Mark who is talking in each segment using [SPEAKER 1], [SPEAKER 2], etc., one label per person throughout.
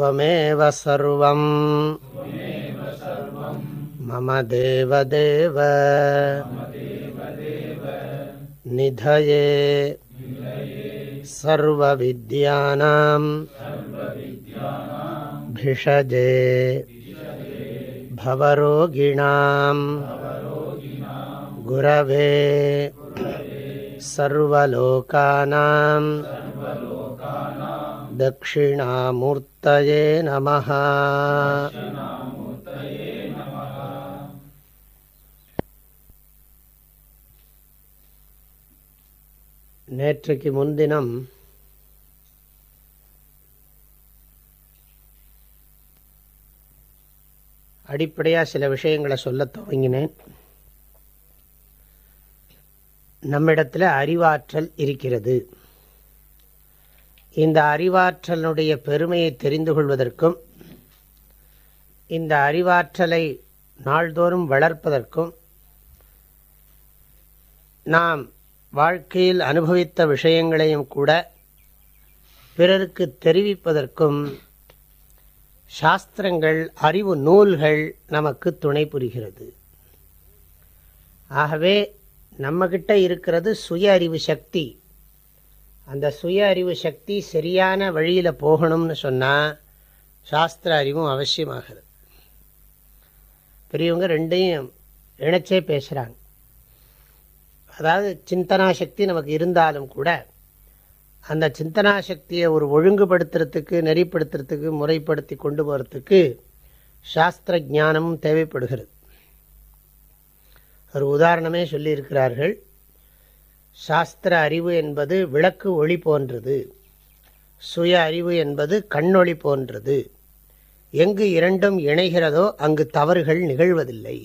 [SPEAKER 1] मम निधये सर्वविद्यानां भिषजे भवरोगिणां गुरवे सर्वलोकानां दक्षिणामूर्तये नमः நேற்றுக்கு முன்தினம் அடிப்படையாக சில விஷயங்களை சொல்ல துவங்கினேன் நம்மிடத்தில் அறிவாற்றல் இருக்கிறது இந்த அறிவாற்றலுடைய பெருமையை தெரிந்து கொள்வதற்கும் இந்த அறிவாற்றலை நாள்தோறும் வளர்ப்பதற்கும் நாம் வாழ்க்கையில் அனுபவித்த விஷயங்களையும் கூட பிறருக்கு தெரிவிப்பதற்கும் சாஸ்திரங்கள் அறிவு நூல்கள் நமக்கு துணை புரிகிறது ஆகவே நம்மக்கிட்ட இருக்கிறது சுய அறிவு சக்தி அந்த சுய அறிவு சக்தி சரியான வழியில் போகணும்னு சொன்னால் சாஸ்திர அறிவும் அவசியமாகிறது பெரியவங்க ரெண்டையும் இணைச்சே பேசுகிறாங்க அதாவது சிந்தனா சக்தி நமக்கு இருந்தாலும் கூட அந்த சிந்தனா சக்தியை ஒரு ஒழுங்குபடுத்துறதுக்கு நெறிப்படுத்துறதுக்கு முறைப்படுத்தி கொண்டு போகிறதுக்கு சாஸ்திர ஜானமும் தேவைப்படுகிறது ஒரு உதாரணமே சொல்லியிருக்கிறார்கள் சாஸ்திர அறிவு என்பது விளக்கு ஒளி போன்றது சுய அறிவு என்பது கண்ணொளி போன்றது எங்கு இரண்டும் இணைகிறதோ அங்கு தவறுகள் நிகழ்வதில்லை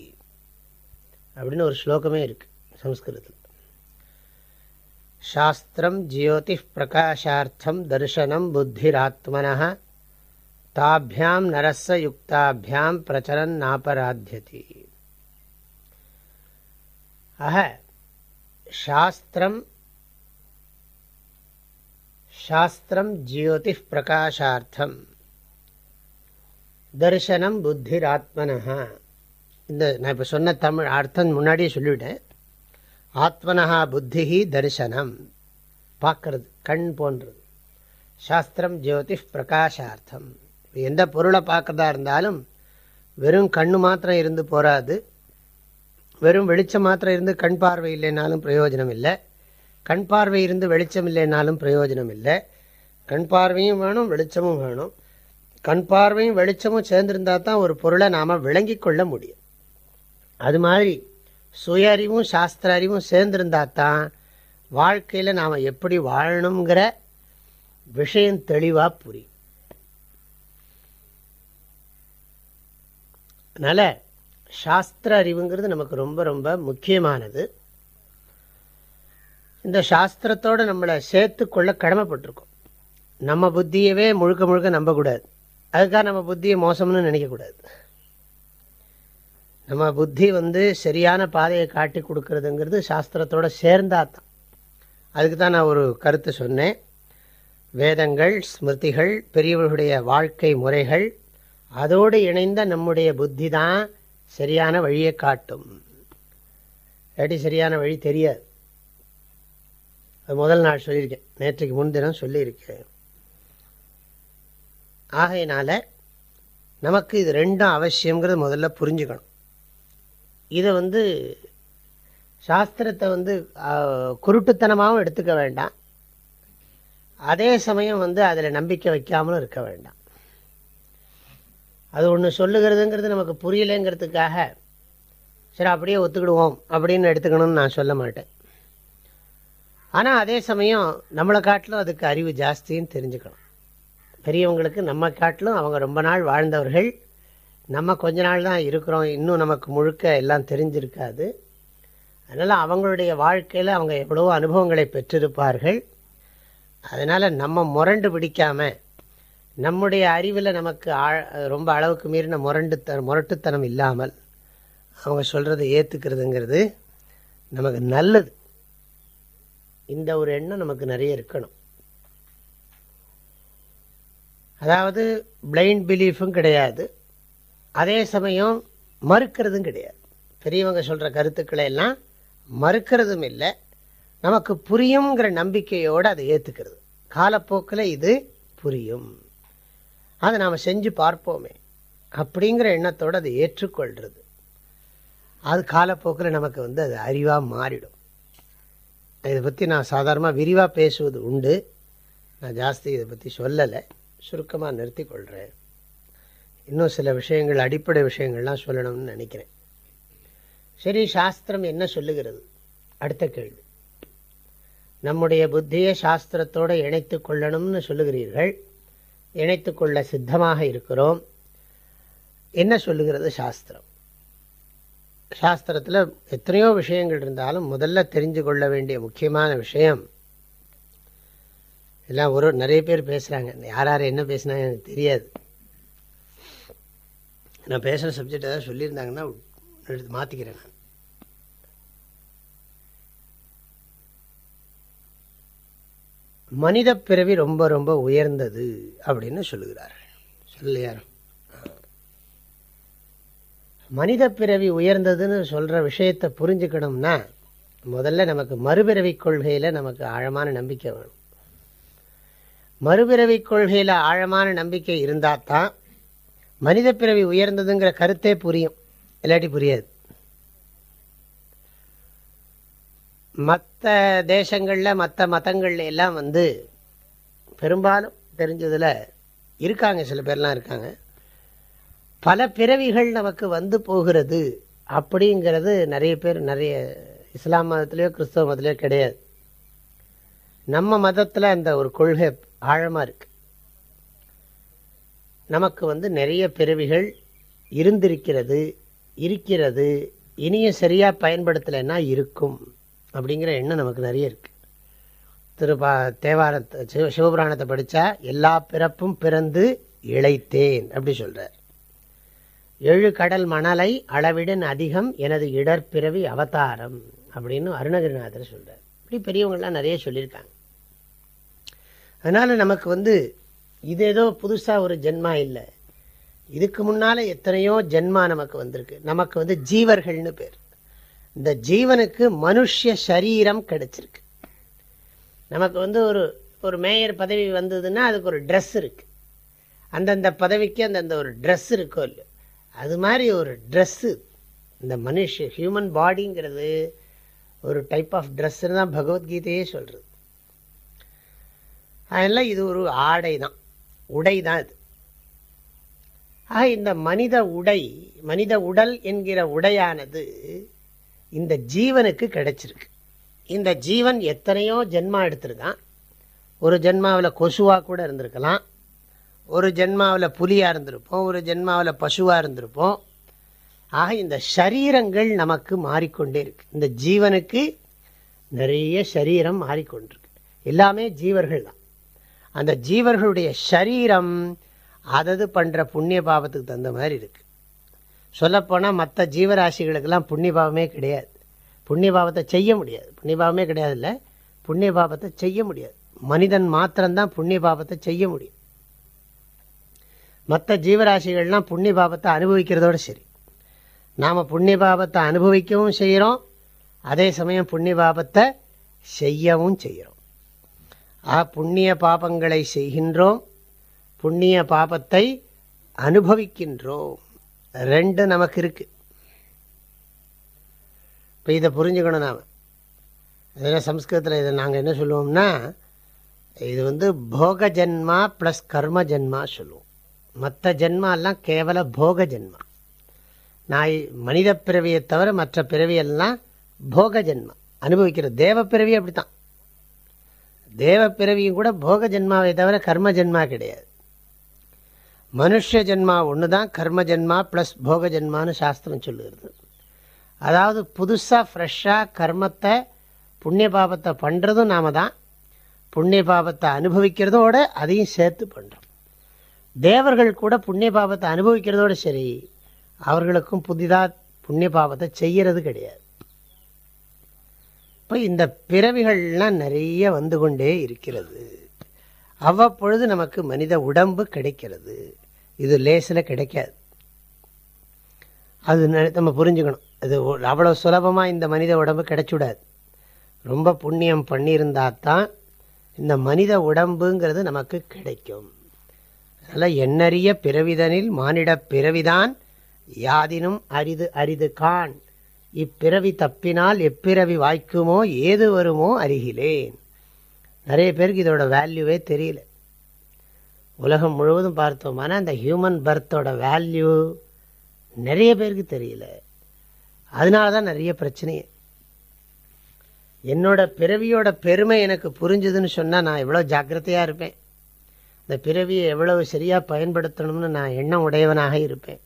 [SPEAKER 1] அப்படின்னு ஒரு ஸ்லோகமே இருக்கு சம்ஸ்கிருதத்தில் சாஸ்திரம் ஜியோதி பிரகாஷார்த்தம் தரிசனம் புத்திராத்மனா தாபியாம் நரச யுக்தாபியாம் பிரச்சரன் நாபராத்தியதி ஆக சாஸ்திரம் சாஸ்திரம் शास्त्रं பிரகாஷார்த்தம் தரிசனம் புத்திராத்மனஹா இந்த நான் இப்போ சொன்ன தமிழ் அர்த்தம் முன்னாடியே சொல்லிவிட்டேன் ஆத்மனஹா புத்தி தரிசனம் பார்க்கறது கண் போன்றது சாஸ்திரம் ஜோதி பிரகாஷார்த்தம் எந்த பொருளை பார்க்கறதா இருந்தாலும் வெறும் கண்ணு மாத்திரம் இருந்து போகாது வெறும் வெளிச்சம் மாத்திரம் இருந்து கண் பார்வை இல்லைனாலும் பிரயோஜனம் இல்லை கண் பார்வை இருந்து வெளிச்சம் இல்லைனாலும் பிரயோஜனம் இல்லை கண் பார்வையும் வேணும் வெளிச்சமும் வேணும் கண் பார்வையும் வெளிச்சமும் சேர்ந்திருந்தால் தான் ஒரு பொருளை நாம் விளங்கி கொள்ள முடியும் அது மாதிரி சுய அறிவும் சாஸ்திர அறிவும் சேர்ந்திருந்தால் தான் வாழ்க்கையில் நாம் எப்படி வாழணுங்கிற விஷயம் தெளிவாக புரியும் அதனால் சாஸ்திர அறிவுங்கிறது நமக்கு ரொம்ப ரொம்ப முக்கியமானது இந்த சாஸ்திரத்தோடு நம்மளை சேர்த்துக்கொள்ள கடமைப்பட்டிருக்கோம் நம்ம புத்தியவே முழுக்க முழுக்க நம்பக்கூடாது அதுக்காக நம்ம புத்தியை மோசம்னு நினைக்கக்கூடாது நம்ம புத்தி வந்து சரியான பாதையை காட்டி கொடுக்கறதுங்கிறது சாஸ்திரத்தோடு சேர்ந்தால் தான் அதுக்கு தான் நான் ஒரு கருத்து சொன்னேன் வேதங்கள் ஸ்மிருதிகள் பெரியவர்களுடைய வாழ்க்கை முறைகள் அதோடு இணைந்த நம்முடைய புத்தி தான் சரியான வழியை காட்டும் இல்லாட்டி சரியான வழி தெரியாது அது முதல் நாள் சொல்லியிருக்கேன் நேற்றுக்கு முன்தினம் சொல்லியிருக்கேன் ஆகையினால நமக்கு இது ரெண்டும் அவசியங்கிறது முதல்ல புரிஞ்சுக்கணும் இதை வந்து சாஸ்திரத்தை வந்து குருட்டுத்தனமாகவும் எடுத்துக்க வேண்டாம் அதே சமயம் வந்து அதில் நம்பிக்கை வைக்காமலும் இருக்க வேண்டாம் அது ஒன்று சொல்லுகிறதுங்கிறது நமக்கு புரியலைங்கிறதுக்காக சரி அப்படியே ஒத்துக்கிடுவோம் அப்படின்னு எடுத்துக்கணும்னு நான் சொல்ல மாட்டேன் ஆனால் அதே சமயம் நம்மளை காட்டிலும் அதுக்கு அறிவு ஜாஸ்தின்னு தெரிஞ்சுக்கணும் பெரியவங்களுக்கு நம்ம காட்டிலும் அவங்க ரொம்ப நாள் வாழ்ந்தவர்கள் நம்ம கொஞ்ச நாள் தான் இருக்கிறோம் இன்னும் நமக்கு முழுக்க எல்லாம் தெரிஞ்சிருக்காது அதனால் அவங்களுடைய வாழ்க்கையில் அவங்க எவ்வளவோ அனுபவங்களை பெற்றிருப்பார்கள் அதனால் நம்ம முரண்டு பிடிக்காமல் நம்முடைய அறிவில் நமக்கு ரொம்ப அளவுக்கு மீறின முரண்டு த முரட்டுத்தனம் இல்லாமல் அவங்க சொல்கிறத ஏற்றுக்கிறதுங்கிறது நமக்கு நல்லது இந்த ஒரு எண்ணம் நமக்கு நிறைய இருக்கணும் அதாவது பிளைண்ட் பிலீஃபும் கிடையாது அதே சமயம் மறுக்கிறதும் கிடையாது பெரியவங்க சொல்கிற கருத்துக்களை எல்லாம் மறுக்கிறதும் இல்லை நமக்கு புரியுங்கிற நம்பிக்கையோடு அதை ஏற்றுக்கிறது காலப்போக்கில் இது புரியும் அதை நாம் செஞ்சு பார்ப்போமே அப்படிங்கிற எண்ணத்தோடு அதை ஏற்றுக்கொள்கிறது அது காலப்போக்கில் நமக்கு வந்து அது அறிவாக மாறிடும் இதை பற்றி நான் சாதாரணமாக விரிவாக பேசுவது உண்டு நான் ஜாஸ்தி இதை பற்றி சொல்லலை சுருக்கமாக நிறுத்தி கொள்கிறேன் இன்னும் சில விஷயங்கள் அடிப்படை விஷயங்கள்லாம் சொல்லணும்னு நினைக்கிறேன் சரி சாஸ்திரம் என்ன சொல்லுகிறது அடுத்த கேள்வி நம்முடைய புத்தியை சாஸ்திரத்தோடு இணைத்து கொள்ளணும்னு சொல்லுகிறீர்கள் இணைத்து கொள்ள சித்தமாக இருக்கிறோம் என்ன சொல்லுகிறது சாஸ்திரம் சாஸ்திரத்தில் எத்தனையோ விஷயங்கள் இருந்தாலும் முதல்ல தெரிஞ்சு கொள்ள வேண்டிய முக்கியமான விஷயம் எல்லாம் ஒரு நிறைய பேர் பேசுகிறாங்க யார் யார் என்ன பேசினாங்க எனக்கு தெரியாது நான் பேசுகிற சப்ஜெக்ட் ஏதாவது சொல்லியிருந்தாங்கன்னா மாற்றிக்கிறேன் நான் மனித பிறவி ரொம்ப ரொம்ப உயர்ந்தது அப்படின்னு சொல்லுகிறார் சொல்லையார் மனித பிறவி உயர்ந்ததுன்னு சொல்கிற விஷயத்தை புரிஞ்சுக்கணும்னா முதல்ல நமக்கு மறுபிறவி கொள்கையில் நமக்கு ஆழமான நம்பிக்கை வேணும் மறுபிறவி கொள்கையில் ஆழமான நம்பிக்கை இருந்தால் தான் மனித பிறவி உயர்ந்ததுங்கிற கருத்தே புரியும் இல்லாட்டி புரியாது மற்ற தேசங்களில் மற்ற மதங்கள்ல எல்லாம் வந்து பெரும்பாலும் தெரிஞ்சதில் இருக்காங்க சில பேர்லாம் இருக்காங்க பல பிறவிகள் நமக்கு வந்து போகிறது அப்படிங்கிறது நிறைய பேர் நிறைய இஸ்லாம் மதத்துலேயோ கிறிஸ்தவ மதத்துலேயோ கிடையாது நம்ம மதத்தில் அந்த ஒரு கொள்கை ஆழமாக இருக்குது நமக்கு வந்து நிறைய பிறவிகள் இருந்திருக்கிறது இருக்கிறது இனியும் சரியாக பயன்படுத்தலைன்னா இருக்கும் அப்படிங்கிற எண்ணம் நமக்கு நிறைய இருக்குது திருப்பா தேவாரத்தை சிவ சிவபுராணத்தை படித்தா எல்லா பிறப்பும் பிறந்து இழைத்தேன் அப்படி சொல்கிறார் எழு கடல் மணலை அளவிடன் அதிகம் எனது இடர்பிறவி அவதாரம் அப்படின்னு அருணகிரிநாதர் சொல்கிறார் இப்படி பெரியவங்கள்லாம் நிறைய சொல்லியிருக்காங்க அதனால் நமக்கு வந்து இது ஏதோ புதுசாக ஒரு ஜென்மா இல்லை இதுக்கு முன்னால் எத்தனையோ ஜென்மா நமக்கு வந்திருக்கு நமக்கு வந்து ஜீவர்கள்னு பேர் இந்த ஜீவனுக்கு மனுஷ சரீரம் கிடைச்சிருக்கு நமக்கு வந்து ஒரு ஒரு மேயர் பதவி வந்ததுன்னா அதுக்கு ஒரு ட்ரெஸ் இருக்கு அந்தந்த பதவிக்கு அந்தந்த ஒரு ட்ரெஸ் இருக்கோ இல்லை அது மாதிரி ஒரு ட்ரெஸ்ஸு இந்த மனுஷ ஹியூமன் பாடிங்கிறது ஒரு டைப் ஆஃப் ட்ரெஸ்ஸுன்னு தான் பகவத்கீதையே சொல்கிறது அதெல்லாம் இது ஒரு ஆடை தான் உடை தான் இது ஆக இந்த மனித உடை மனித உடல் என்கிற உடையானது இந்த ஜீவனுக்கு கிடைச்சிருக்கு இந்த ஜீவன் எத்தனையோ ஜென்மா எடுத்திருக்கான் ஒரு ஜென்மாவில் கொசுவாக கூட இருந்திருக்கலாம் ஒரு ஜென்மாவில் புலியாக இருந்திருப்போம் ஒரு ஜென்மாவில் பசுவாக இருந்திருப்போம் ஆக இந்த சரீரங்கள் நமக்கு மாறிக்கொண்டே இருக்கு இந்த ஜீவனுக்கு நிறைய சரீரம் மாறிக்கொண்டிருக்கு எல்லாமே ஜீவர்கள் தான் அந்த ஜீவர்களுடைய சரீரம் அதது பண்ணுற புண்ணிய பாபத்துக்கு தகுந்த மாதிரி இருக்குது சொல்லப்போனால் மற்ற ஜீவராசிகளுக்கெல்லாம் புண்ணியபாவமே கிடையாது புண்ணியபாவத்தை செய்ய முடியாது புண்ணியபாவமே கிடையாது இல்லை புண்ணியபாவத்தை செய்ய முடியாது மனிதன் மாத்திரம்தான் புண்ணியபாவத்தை செய்ய முடியும் மற்ற ஜீவராசிகள்லாம் புண்ணியபாவத்தை அனுபவிக்கிறதோடு சரி நாம் புண்ணியபாவத்தை அனுபவிக்கவும் செய்கிறோம் அதே சமயம் புண்ணியபாபத்தை செய்யவும் செய்கிறோம் ஆ புண்ணிய பாபங்களை செய்கின்றோம் புண்ணிய பாபத்தை அனுபவிக்கின்றோம் ரெண்டு நமக்கு இருக்கு இப்போ இதை புரிஞ்சுக்கணும் நாம் அதெல்லாம் சம்ஸ்கிருதத்தில் இதை நாங்கள் என்ன சொல்லுவோம்னா இது வந்து போக ஜென்மா ப்ளஸ் கர்ம ஜென்மா சொல்லுவோம் மற்ற ஜென்மாலாம் கேவல போக ஜென்மா நாய் மனித பிறவியை தவிர மற்ற பிறவியெல்லாம் போக ஜென்மா அனுபவிக்கிற தேவ பிறவி அப்படித்தான் தேவ பிறவியும் கூட போக ஜென்மாவை தவிர கர்ம ஜென்மா கிடையாது மனுஷ ஜென்மா ஒன்று தான் கர்ம ஜென்மா ப்ளஸ் போக ஜென்மான்னு சாஸ்திரம் சொல்லுகிறது அதாவது புதுசாக ஃப்ரெஷ்ஷாக கர்மத்தை புண்ணிய பாபத்தை பண்ணுறதும் நாம தான் புண்ணிய பாபத்தை அனுபவிக்கிறதோட அதையும் சேர்த்து பண்ணுறோம் தேவர்கள் கூட புண்ணிய பாபத்தை அனுபவிக்கிறதோடு சரி அவர்களுக்கும் புதிதாக புண்ணிய பாபத்தை செய்கிறது கிடையாது இப்போ இந்த பிறவிகள்லாம் நிறைய வந்து கொண்டே இருக்கிறது அவ்வப்பொழுது நமக்கு மனித உடம்பு கிடைக்கிறது இது லேசில் கிடைக்காது அது நம்ம புரிஞ்சுக்கணும் அது அவ்வளோ சுலபமாக இந்த மனித உடம்பு கிடைச்சுடாது ரொம்ப புண்ணியம் பண்ணியிருந்தா தான் இந்த மனித உடம்புங்கிறது நமக்கு கிடைக்கும் அதனால் எண்ணறிய பிறவிதனில் மானிட பிறவிதான் யாதினும் அரிது அரிது கான் இப்பிறவி தப்பினால் எப்பிறவி வாய்க்குமோ ஏது வருமோ அறிகிலேன் நிறைய பேருக்கு இதோட வேல்யூவே தெரியல உலகம் முழுவதும் பார்த்தோம்னா அந்த ஹியூமன் பர்த்தோட வேல்யூ நிறைய பேருக்கு தெரியல அதனால தான் நிறைய பிரச்சனையே என்னோட பிறவியோட பெருமை எனக்கு புரிஞ்சுதுன்னு சொன்னால் நான் எவ்வளோ ஜாக்கிரதையாக இருப்பேன் இந்த பிறவியை எவ்வளவு சரியாக பயன்படுத்தணும்னு நான் எண்ணம் உடையவனாக இருப்பேன்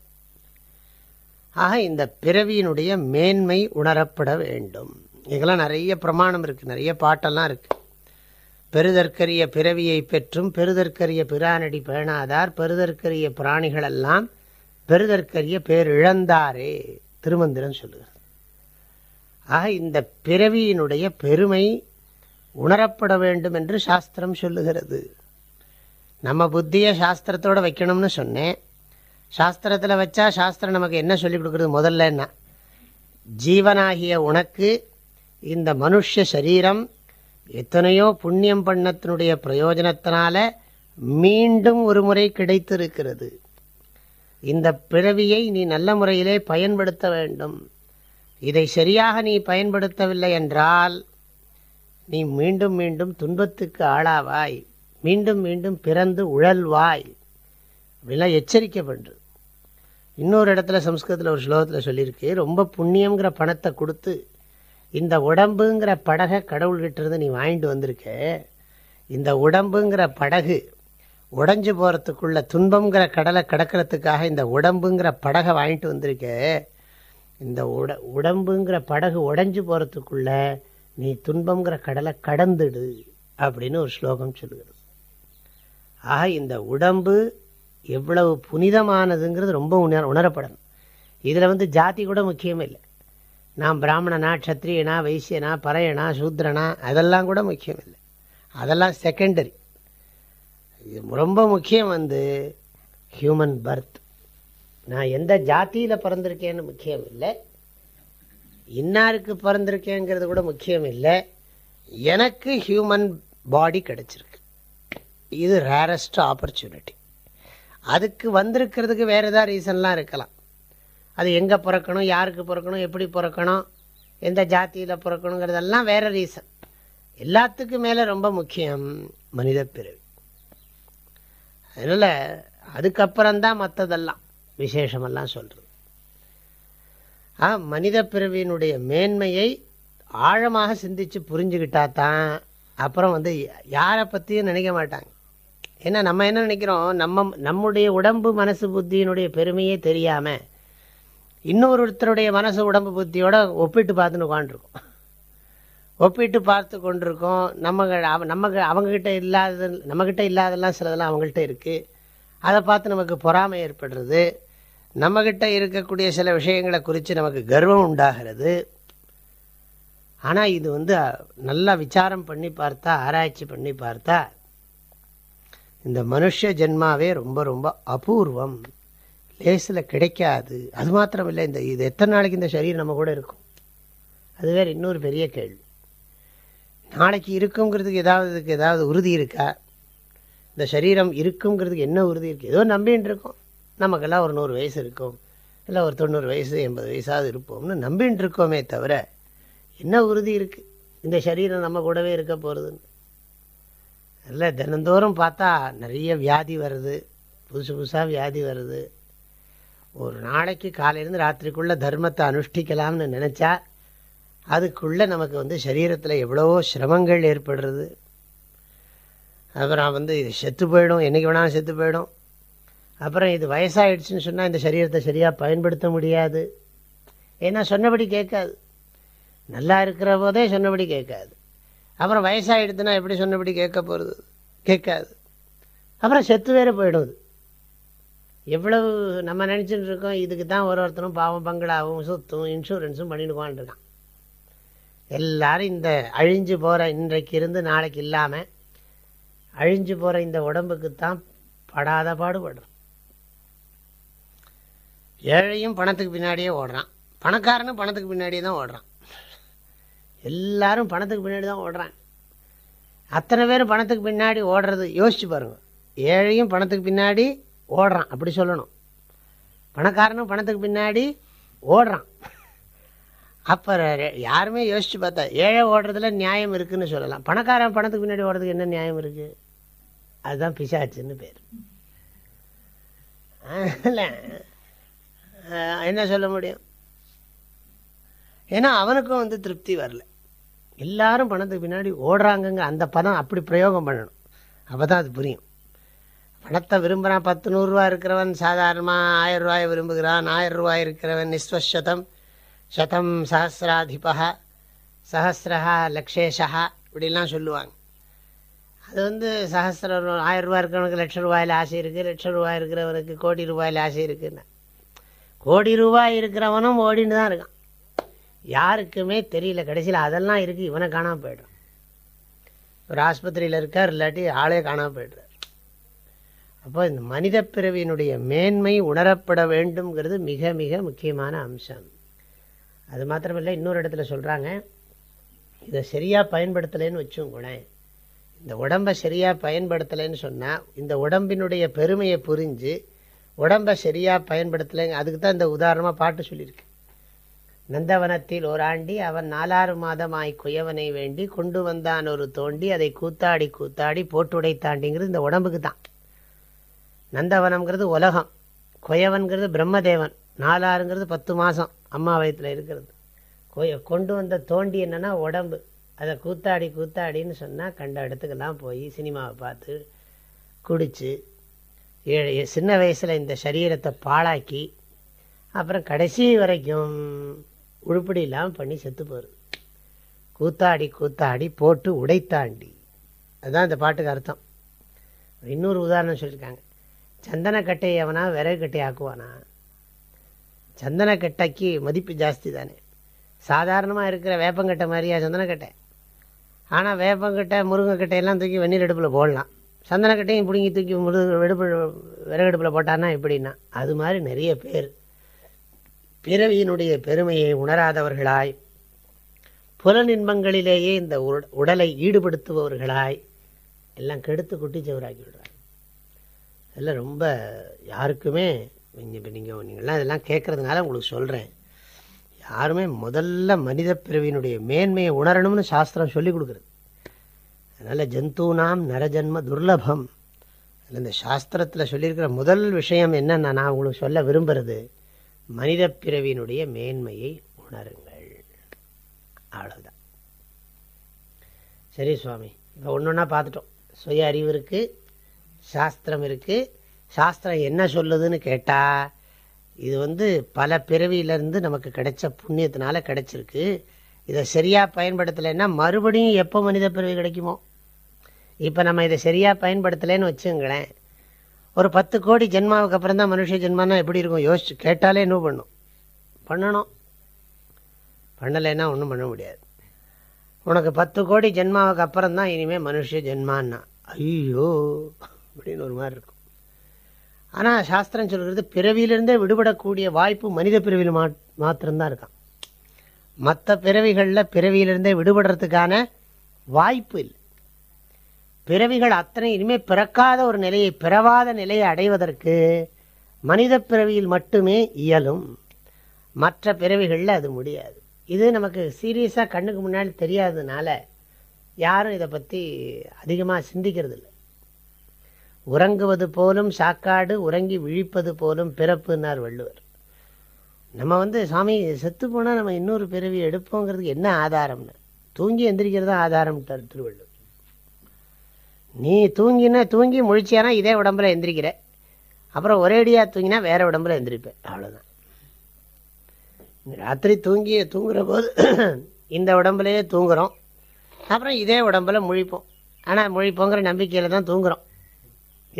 [SPEAKER 1] ஆக இந்த பிறவியினுடைய மேன்மை உணரப்பட வேண்டும் இதெல்லாம் நிறைய பிரமாணம் இருக்குது நிறைய பாட்டெல்லாம் இருக்குது பெருதற்கரிய பிறவியை பெற்றும் பெருதற்கரிய பிரானடி பேணாதார் பெருதற்கரிய பிராணிகளெல்லாம் பெருதற்கரிய பேரிழந்தாரே திருமந்திரன் திருமந்திரம் சொல்லுகிறது ஆக இந்த பிறவியினுடைய பெருமை உணரப்பட வேண்டும் என்று சாஸ்திரம் சொல்லுகிறது நம்ம புத்தியை சாஸ்திரத்தோடு வைக்கணும்னு சொன்னேன் சாஸ்திரத்தில் வச்சா சாஸ்திரம் நமக்கு என்ன சொல்லிக் கொடுக்குறது முதல்ல என்ன ஜீவனாகிய உனக்கு இந்த மனுஷ சரீரம் எத்தனையோ புண்ணியம் பண்ணத்தினுடைய பிரயோஜனத்தினால மீண்டும் ஒரு முறை கிடைத்திருக்கிறது இந்த பிறவியை நீ நல்ல முறையிலே பயன்படுத்த வேண்டும் இதை சரியாக நீ பயன்படுத்தவில்லை என்றால் நீ மீண்டும் மீண்டும் துன்பத்துக்கு ஆளாவாய் மீண்டும் மீண்டும் பிறந்து உழல்வாய் அப்படிலாம் எச்சரிக்கை இன்னொரு இடத்துல சம்ஸ்கிருதத்தில் ஒரு ஸ்லோகத்தில் சொல்லியிருக்கு ரொம்ப புண்ணியங்கிற பணத்தை கொடுத்து இந்த உடம்புங்கிற படகை கடவுள்கிட்ட இருந்து நீ வாங்கிட்டு வந்திருக்க இந்த உடம்புங்கிற படகு உடஞ்சு போகிறதுக்குள்ள துன்பங்கிற கடலை கடக்கிறதுக்காக இந்த உடம்புங்கிற படகை வாங்கிட்டு வந்திருக்க இந்த உட உடம்புங்கிற படகு உடஞ்சு போகிறதுக்குள்ள நீ துன்பங்கிற கடலை கடந்துடு அப்படின்னு ஒரு ஸ்லோகம் சொல்லுகிறது ஆக இந்த உடம்பு எவ்வளவு புனிதமானதுங்கிறது ரொம்ப உணர உணரப்படணும் இதில் வந்து ஜாதி கூட முக்கியமே இல்லை நான் பிராமணனா க்ஷத்ரியனா வைசியனா பறையனா சூத்ரனா அதெல்லாம் கூட முக்கியம் இல்லை அதெல்லாம் செகண்டரி இது ரொம்ப முக்கியம் வந்து ஹியூமன் பர்த் நான் எந்த ஜாத்தியில் பிறந்திருக்கேன்னு முக்கியம் இல்லை இன்னாருக்கு பிறந்திருக்கேங்கிறது கூட முக்கியம் இல்லை எனக்கு ஹியூமன் பாடி கிடைச்சிருக்கு இது ரேரஸ்ட் ஆப்பர்ச்சுனிட்டி அதுக்கு வந்திருக்கிறதுக்கு வேறு ஏதாவது ரீசன்லாம் இருக்கலாம் அது எங்கே பிறக்கணும் யாருக்கு பிறக்கணும் எப்படி பிறக்கணும் எந்த ஜாத்தியில் பிறக்கணுங்கிறதெல்லாம் வேறு ரீசன் எல்லாத்துக்கும் மேலே ரொம்ப முக்கியம் மனித பிறவி அதனால் அதுக்கப்புறம்தான் மற்றதெல்லாம் விசேஷமெல்லாம் சொல்கிறது ஆ மனித பிறவியினுடைய மேன்மையை ஆழமாக சிந்தித்து புரிஞ்சுக்கிட்டா தான் அப்புறம் வந்து யாரை பற்றியும் நினைக்க மாட்டாங்க ஏன்னா நம்ம என்ன நினைக்கிறோம் நம்ம நம்முடைய உடம்பு மனசு புத்தியினுடைய பெருமையே தெரியாமல் இன்னொருத்தருடைய மனசு உடம்பு புத்தியோட ஒப்பிட்டு பார்த்துன்னு உட்காந்துருக்கோம் ஒப்பிட்டு பார்த்து கொண்டிருக்கோம் நம்ம நம்ம அவங்கக்கிட்ட இல்லாத நம்மக்கிட்ட இல்லாதெல்லாம் சிலதெல்லாம் அவங்கள்ட்ட இருக்குது அதை பார்த்து நமக்கு பொறாமை ஏற்படுறது நம்மக்கிட்ட இருக்கக்கூடிய சில விஷயங்களை குறித்து நமக்கு கர்வம் உண்டாகிறது ஆனால் இது வந்து நல்லா விசாரம் பண்ணி பார்த்தா ஆராய்ச்சி பண்ணி பார்த்தா இந்த மனுஷ ஜென்மாவே ரொம்ப ரொம்ப அபூர்வம் லேசில் கிடைக்காது அது மாத்திரம் இல்லை இந்த இது எத்தனை நாளைக்கு இந்த சரீரம் நம்ம கூட இருக்கும் அது வேறு இன்னொரு பெரிய கேள்வி நாளைக்கு இருக்குங்கிறதுக்கு ஏதாவது இதுக்கு ஏதாவது உறுதி இருக்கா இந்த சரீரம் இருக்குங்கிறதுக்கு என்ன உறுதி இருக்குது ஏதோ நம்பின்னு இருக்கோம் நமக்கெல்லாம் ஒரு நூறு வயசு இருக்கும் இல்லை ஒரு தொண்ணூறு வயசு எண்பது வயசாவது இருப்போம்னு நம்பின்னு இருக்கோமே தவிர என்ன உறுதி இருக்குது இந்த சரீரம் நம்ம கூடவே இருக்க போகிறதுன்னு இல்லை தினந்தோறும் பார்த்தா நிறைய வியாதி வருது புதுசு புதுசாக வியாதி வருது ஒரு நாளைக்கு காலையிலேருந்து ராத்திரிக்குள்ளே தர்மத்தை அனுஷ்டிக்கலாம்னு நினச்சா அதுக்குள்ளே நமக்கு வந்து சரீரத்தில் எவ்வளவோ சிரமங்கள் ஏற்படுறது அப்புறம் வந்து இது செத்து போயிடும் என்றைக்கு வேணாலும் செத்து போயிடும் அப்புறம் இது வயசாகிடுச்சின்னு சொன்னால் இந்த சரீரத்தை சரியாக பயன்படுத்த முடியாது ஏன்னா சொன்னபடி கேட்காது நல்லா இருக்கிற போதே சொன்னபடி கேட்காது அப்புறம் வயசாகிடுதுன்னா எப்படி சொன்னபடி கேட்க போகிறது கேட்காது அப்புறம் செத்து வேறு போயிடும் எவ்வளவு நம்ம நினச்சிட்டு இருக்கோம் இதுக்கு தான் ஒரு ஒருத்தரும் பாவம் பங்களாவும் சொத்தும் இன்சூரன்ஸும் பண்ணிட்டு எல்லாரும் இந்த அழிஞ்சு போகிற இன்றைக்கு இருந்து நாளைக்கு இல்லாமல் அழிஞ்சு போகிற இந்த உடம்புக்கு தான் படாத பாடுபடுறோம் ஏழையும் பணத்துக்கு பின்னாடியே ஓடுறான் பணக்காரனும் பணத்துக்கு பின்னாடியே தான் ஓடுறான் எல்லாரும் பணத்துக்கு பின்னாடி தான் ஓடுறான் அத்தனை பேரும் பணத்துக்கு பின்னாடி ஓடுறது யோசிச்சு பாருங்க ஏழையும் பணத்துக்கு பின்னாடி ஓடுறான் அப்படி சொல்லணும் பணக்காரனும் பணத்துக்கு பின்னாடி ஓடுறான் அப்போ யாருமே யோசித்து பார்த்தா ஏழை ஓடுறதுல நியாயம் இருக்குதுன்னு சொல்லலாம் பணக்காரன் பணத்துக்கு பின்னாடி ஓடுறதுக்கு என்ன நியாயம் இருக்குது அதுதான் பிசாச்சுன்னு பேர் என்ன சொல்ல முடியும் ஏன்னா அவனுக்கும் வந்து திருப்தி வரல எல்லாரும் பணத்துக்கு பின்னாடி ஓடுறாங்கங்க அந்த பணம் அப்படி பிரயோகம் பண்ணணும் அப்போ தான் அது புரியும் பணத்தை விரும்புகிறான் பத்து நூறுரூவா இருக்கிறவன் சாதாரணமாக ஆயிரம் ரூபாய் விரும்புகிறான் ஆயிரம் ரூபாய் இருக்கிறவன் நிஸ்வசதம் சதம் சஹசிராதிபா சஹசிரஹா லக்ஷேஷா இப்படிலாம் சொல்லுவாங்க அது வந்து சஹசிர ஆயிரம் ரூபாய் இருக்கிறவனுக்கு லட்ச ரூபாயில் ஆசை இருக்குது லட்ச ரூபாய் இருக்கிறவனுக்கு கோடி ரூபாயில் ஆசை இருக்குன்னு கோடி ரூபாய் இருக்கிறவனும் ஓடின்னு தான் இருக்கான் யாருக்குமே தெரியல கடைசியில் அதெல்லாம் இருக்குது இவனை காணாமல் போய்டும் ஒரு ஆஸ்பத்திரியில் இருக்கார் இல்லாட்டி ஆளே காணாமல் போய்டுறார் அப்போ இந்த மனித பிறவியினுடைய மேன்மை உணரப்பட வேண்டும்ங்கிறது மிக மிக முக்கியமான அம்சம் அது மாத்திரமில்லை இன்னொரு இடத்துல சொல்கிறாங்க இதை சரியாக பயன்படுத்தலைன்னு வச்சுங்களேன் இந்த உடம்பை சரியாக பயன்படுத்தலைன்னு சொன்னால் இந்த உடம்பினுடைய பெருமையை புரிஞ்சு உடம்பை சரியாக பயன்படுத்தலைங்க அதுக்கு தான் இந்த உதாரணமாக பாட்டு சொல்லியிருக்கு நந்தவனத்தில் ஓராண்டி அவன் நாலாறு மாதமாய் குயவனை வேண்டி கொண்டு வந்தான் ஒரு தோண்டி அதை கூத்தாடி கூத்தாடி போட்டுடை தாண்டிங்கிறது இந்த உடம்புக்கு தான் நந்தவனம்ங்கிறது உலகம் கொயவன்கிறது பிரம்மதேவன் நாலாறுங்கிறது பத்து மாதம் அம்மா வயத்தில் இருக்கிறது கொய கொண்டு வந்த தோண்டி என்னென்னா உடம்பு அதை கூத்தாடி கூத்தாடின்னு சொன்னால் கண்ட இடத்துக்கெல்லாம் போய் சினிமாவை பார்த்து குடித்து ஏழு சின்ன வயசில் இந்த சரீரத்தை பாழாக்கி அப்புறம் கடைசி வரைக்கும் உருப்படி இல்லாமல் பண்ணி செத்து போகிறது கூத்தாடி கூத்தாடி போட்டு உடைத்தாண்டி அதுதான் இந்த பாட்டுக்கு அர்த்தம் இன்னொரு உதாரணம் சொல்லியிருக்காங்க சந்தனக்கட்டையை ಕಟ್ಟೆ விறகு கட்டையை ஆக்குவானா சந்தனக்கட்டைக்கு மதிப்பு ஜாஸ்தி தானே சாதாரணமாக இருக்கிற வேப்பங்கட்டை மாதிரியா சந்தனக்கட்டை ஆனால் வேப்பங்கட்டை முருங்கைக்கட்டையெல்லாம் தூக்கி வெந்நீர் அடுப்பில் போடலாம் சந்தனக்கட்டையும் பிடுங்கி தூக்கி முருங்க விறகு விறகடுப்பில் போட்டான்னா எப்படின்னா அது மாதிரி நிறைய பேர் பிறவியினுடைய பெருமையை உணராதவர்களாய் புலநின்பங்களிலேயே இந்த உடலை ஈடுபடுத்துபவர்களாய் எல்லாம் கெடுத்து குட்டி விடுறாங்க அதெல்லாம் ரொம்ப யாருக்குமே இப்போ நீங்கள் நீங்கள்லாம் இதெல்லாம் கேட்குறதுனால உங்களுக்கு சொல்கிறேன் யாருமே முதல்ல மனித பிறவியினுடைய மேன்மையை உணரணும்னு சாஸ்திரம் சொல்லி கொடுக்குறது அதனால் ஜந்தூனாம் நரஜன்ம துர்லபம் அதில் இந்த சாஸ்திரத்தில் சொல்லியிருக்கிற முதல் விஷயம் என்னென்னா நான் உங்களுக்கு சொல்ல விரும்புகிறது மனித பிறவியினுடைய மேன்மையை உணருங்கள் அவ்வளோதான் சரி சுவாமி இப்போ ஒன்று ஒன்றா பார்த்துட்டோம் சுய அறிவு இருக்குது சாஸ்திரம் இருக்குது சாஸ்திரம் என்ன சொல்லுதுன்னு கேட்டால் இது வந்து பல பிறவியிலேருந்து நமக்கு கிடைச்ச புண்ணியத்தினால கிடைச்சிருக்கு இதை சரியாக பயன்படுத்தலைன்னா மறுபடியும் எப்போ மனித பிறவி கிடைக்குமோ இப்போ நம்ம இதை சரியாக பயன்படுத்தலைன்னு வச்சுங்களேன் ஒரு பத்து கோடி ஜென்மாவுக்கு அப்புறம் தான் மனுஷ ஜென்மானா எப்படி இருக்கும் யோசிச்சு கேட்டாலே என்ன பண்ணும் பண்ணணும் பண்ணலைன்னா ஒன்றும் பண்ண முடியாது உனக்கு பத்து கோடி ஜென்மாவுக்கு அப்புறம் தான் இனிமேல் மனுஷ ஜென்மான்னா ஐயோ அப்படின்னு ஒரு மாதிரி இருக்கும் ஆனால் சாஸ்திரம் சொல்கிறது பிறவியிலிருந்தே விடுபடக்கூடிய வாய்ப்பு மனித பிறவியில் மா மாத்திரம்தான் இருக்கான் மற்ற பிறவிகளில் பிறவியிலிருந்தே விடுபடுறதுக்கான வாய்ப்பு இல்லை பிறவிகள் அத்தனை இனிமேல் பிறக்காத ஒரு நிலையை பிறவாத நிலையை அடைவதற்கு மனித பிறவியில் மட்டுமே இயலும் மற்ற பிறவிகளில் அது முடியாது இது நமக்கு சீரியஸாக கண்ணுக்கு முன்னாடி தெரியாததுனால யாரும் இதை பற்றி அதிகமாக சிந்திக்கிறது இல்லை உறங்குவது போலும் சாக்காடு உறங்கி விழிப்பது போலும் பிறப்புனார் வள்ளுவர் நம்ம வந்து சாமி செத்து போனால் நம்ம இன்னொரு பிறவி எடுப்போங்கிறதுக்கு என்ன ஆதாரம்னு தூங்கி எந்திரிக்கிறதா ஆதாரம்ட்டார் திருவள்ளுவர் நீ தூங்கினா தூங்கி முழிச்சியானா இதே உடம்புல எந்திரிக்கிற அப்புறம் ஒரேடியாக தூங்கினா வேறு உடம்புல எந்திரிப்பேன் அவ்வளோதான் ராத்திரி தூங்கி தூங்குற போது இந்த உடம்புலையே தூங்குகிறோம் அப்புறம் இதே உடம்புல முழிப்போம் ஆனால் முழிப்போங்கிற நம்பிக்கையில் தான் தூங்குறோம்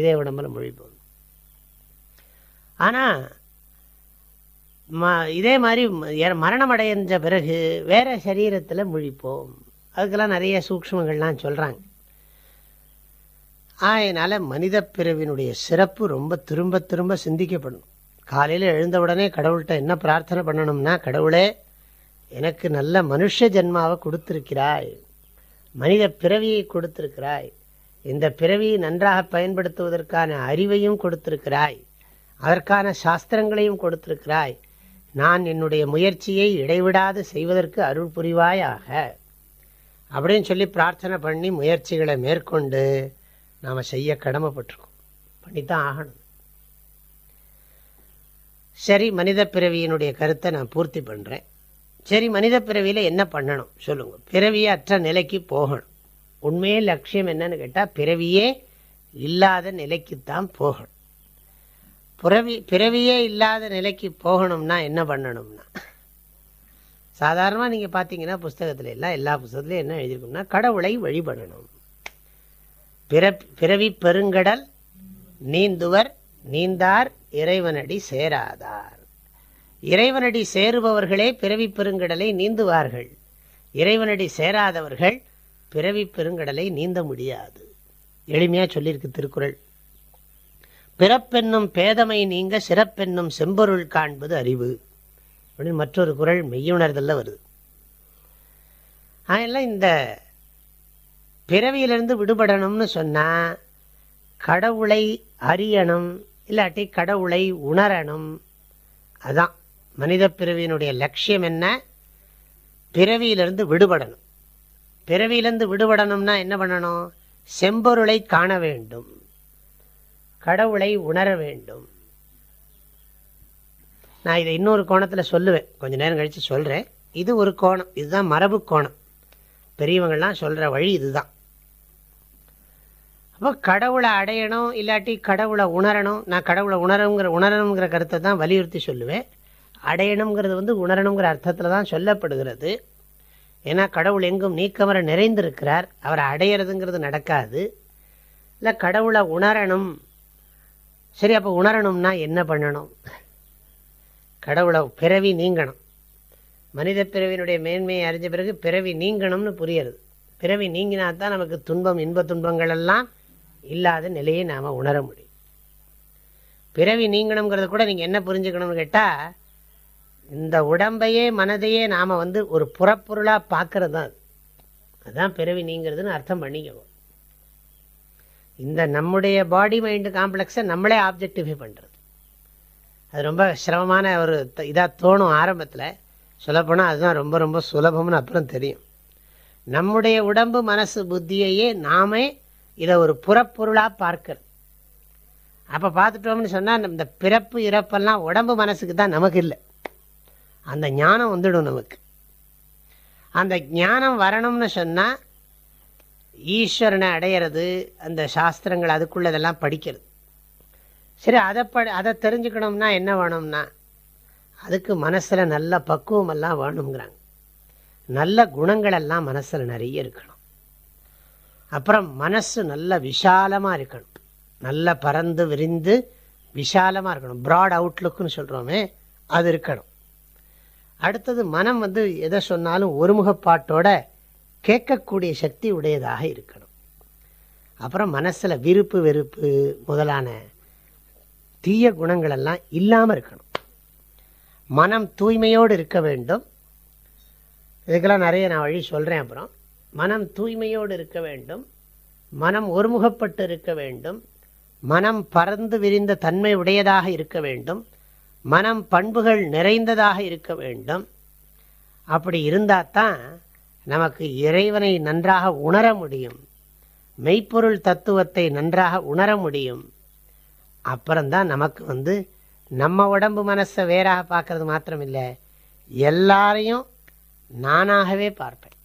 [SPEAKER 1] இதே உடம்புல மொழி போகுது ஆனால் ம இதே மாதிரி மரணம் அடைஞ்ச பிறகு வேறு சரீரத்தில் முழிப்போம் அதுக்கெல்லாம் நிறைய சூக்மங்கள்லாம் சொல்கிறாங்க அதனால் மனித பிறவினுடைய சிறப்பு ரொம்ப திரும்ப திரும்ப சிந்திக்கப்படும் காலையில் எழுந்த உடனே கடவுள்கிட்ட என்ன பிரார்த்தனை பண்ணணும்னா கடவுளே எனக்கு நல்ல மனுஷ ஜென்மாவை கொடுத்துருக்கிறாய் மனித பிறவியை கொடுத்துருக்கிறாய் இந்த பிறவியை நன்றாக பயன்படுத்துவதற்கான அறிவையும் கொடுத்திருக்கிறாய் அதற்கான சாஸ்திரங்களையும் கொடுத்திருக்கிறாய் நான் என்னுடைய முயற்சியை இடைவிடாது செய்வதற்கு அருள் புரிவாயாக அப்படின்னு சொல்லி பிரார்த்தனை பண்ணி முயற்சிகளை மேற்கொண்டு நாம் செய்ய கடமைப்பட்டிருக்கோம் பண்ணித்தான் ஆகணும் சரி மனித பிறவியினுடைய கருத்தை நான் பூர்த்தி பண்ணுறேன் சரி மனித பிறவியில் என்ன பண்ணணும் சொல்லுங்கள் பிறவியை அற்ற நிலைக்கு போகணும் உண்மையே லட்சியம் என்னன்னு கேட்டால் பிறவியே இல்லாத நிலைக்குத்தான் போகணும் பிறவி பிறவியே இல்லாத நிலைக்கு போகணும்னா என்ன பண்ணணும்னா சாதாரணமாக நீங்கள் பார்த்தீங்கன்னா புஸ்தகத்துல எல்லாம் எல்லா புஸ்தகத்துலையும் என்ன எழுதியிருக்கோம்னா கடவுளை வழிபடணும் பிற பிறவி பெருங்கடல் நீந்துவர் நீந்தார் இறைவனடி சேராதார் இறைவனடி சேருபவர்களே பிறவி பெருங்கடலை நீந்துவார்கள் இறைவனடி சேராதவர்கள் பிறவி பெருங்கடலை நீந்த முடியாது எளிமையாக சொல்லியிருக்கு திருக்குறள் பிறப்பென்னும் பேதமை நீங்க சிறப்பென்னும் செம்பொருள் காண்பது அறிவு அப்படின்னு மற்றொரு குரல் மெய்யுணர்தல்ல வருது அதெல்லாம் இந்த பிறவியிலிருந்து விடுபடணும்னு சொன்னால் கடவுளை அறியணும் இல்லாட்டி கடவுளை உணரணும் அதுதான் மனித பிறவியினுடைய லட்சியம் என்ன பிறவியிலிருந்து விடுபடணும் பிறவியிலேருந்து விடுபடணும்னா என்ன பண்ணணும் செம்பொருளை காண வேண்டும் கடவுளை உணர வேண்டும் நான் இதை இன்னொரு கோணத்தில் சொல்லுவேன் கொஞ்ச நேரம் கழித்து சொல்கிறேன் இது ஒரு கோணம் இதுதான் மரபு கோணம் பெரியவங்கள்லாம் சொல்கிற வழி இதுதான் அப்போ கடவுளை அடையணும் இல்லாட்டி கடவுளை உணரணும் நான் கடவுளை உணரணுங்கிற உணரணுங்கிற கருத்தை தான் வலியுறுத்தி சொல்லுவேன் அடையணுங்கிறது வந்து உணரணுங்கிற அர்த்தத்தில் தான் சொல்லப்படுகிறது ஏன்னா கடவுள் எங்கும் நீக்கமர நிறைந்திருக்கிறார் அவரை அடையிறதுங்கிறது நடக்காது இல்லை கடவுளை உணரணும் சரி அப்போ உணரணும்னா என்ன பண்ணணும் கடவுளை பிறவி நீங்கணும் மனித பிறவியினுடைய மேன்மையை அறிஞ்ச பிறகு பிறவி நீங்கணும்னு புரியுறது பிறவி நீங்கினா தான் நமக்கு துன்பம் இன்ப துன்பங்கள் எல்லாம் இல்லாத நிலையை நாம் உணர முடியும் பிறவி நீங்கணுங்கிறத கூட நீங்கள் என்ன புரிஞ்சுக்கணும்னு கேட்டால் இந்த உடம்பையே மனதையே நாம் வந்து ஒரு புறப்பொருளாக பார்க்கறது தான் அதுதான் பிறவி நீங்கிறதுன்னு அர்த்தம் பண்ணிக்குவோம் இந்த நம்முடைய பாடி மைண்டு காம்ப்ளெக்ஸை நம்மளே ஆப்ஜெக்டிஃபை பண்ணுறது அது ரொம்ப சிரமமான ஒரு இதாக தோணும் ஆரம்பத்தில் சொல்லப்போனால் அதுதான் ரொம்ப ரொம்ப சுலபம்னு அப்புறம் தெரியும் நம்முடைய உடம்பு மனசு புத்தியையே நாமே இதை ஒரு புறப்பொருளாக பார்க்கறது அப்போ பார்த்துட்டோம்னு சொன்னால் இந்த பிறப்பு இறப்பெல்லாம் உடம்பு மனசுக்கு தான் நமக்கு இல்லை அந்த ஞானம் வந்துடும் நமக்கு அந்த ஞானம் வரணும்னு சொன்னால் ஈஸ்வரனை அடையிறது அந்த சாஸ்திரங்கள் அதுக்குள்ளதெல்லாம் படிக்கிறது சரி அதை ப அதை தெரிஞ்சுக்கணும்னா என்ன வேணும்னா அதுக்கு மனசில் நல்ல பக்குவமெல்லாம் வேணுங்கிறாங்க நல்ல குணங்களெல்லாம் மனசில் நிறைய இருக்கணும் அப்புறம் மனசு நல்ல விஷாலமாக இருக்கணும் நல்ல பறந்து விரிந்து விஷாலமாக இருக்கணும் ப்ராட் அவுட்லுக்குன்னு சொல்கிறோமே அது இருக்கணும் அடுத்தது மனம் வந்து எதை சொன்னாலும் ஒருமுகப்பாட்டோட கேட்கக்கூடிய சக்தி உடையதாக இருக்கணும் அப்புறம் மனசில் விருப்பு வெறுப்பு முதலான தீய குணங்களெல்லாம் இல்லாமல் இருக்கணும் மனம் தூய்மையோடு இருக்க வேண்டும் இதுக்கெல்லாம் நிறைய நான் வழி சொல்கிறேன் அப்புறம் மனம் தூய்மையோடு இருக்க வேண்டும் மனம் ஒருமுகப்பட்டு இருக்க வேண்டும் மனம் பறந்து விரிந்த தன்மை உடையதாக இருக்க வேண்டும் மனம் பண்புகள் நிறைந்ததாக இருக்க வேண்டும் அப்படி இருந்தால் தான் நமக்கு இறைவனை நன்றாக உணர முடியும் மெய்ப்பொருள் தத்துவத்தை நன்றாக உணர முடியும் அப்புறம்தான் நமக்கு வந்து நம்ம உடம்பு மனசை வேறாக பார்க்கறது மாத்திரம் இல்லை எல்லாரையும் நானாகவே பார்ப்பேன்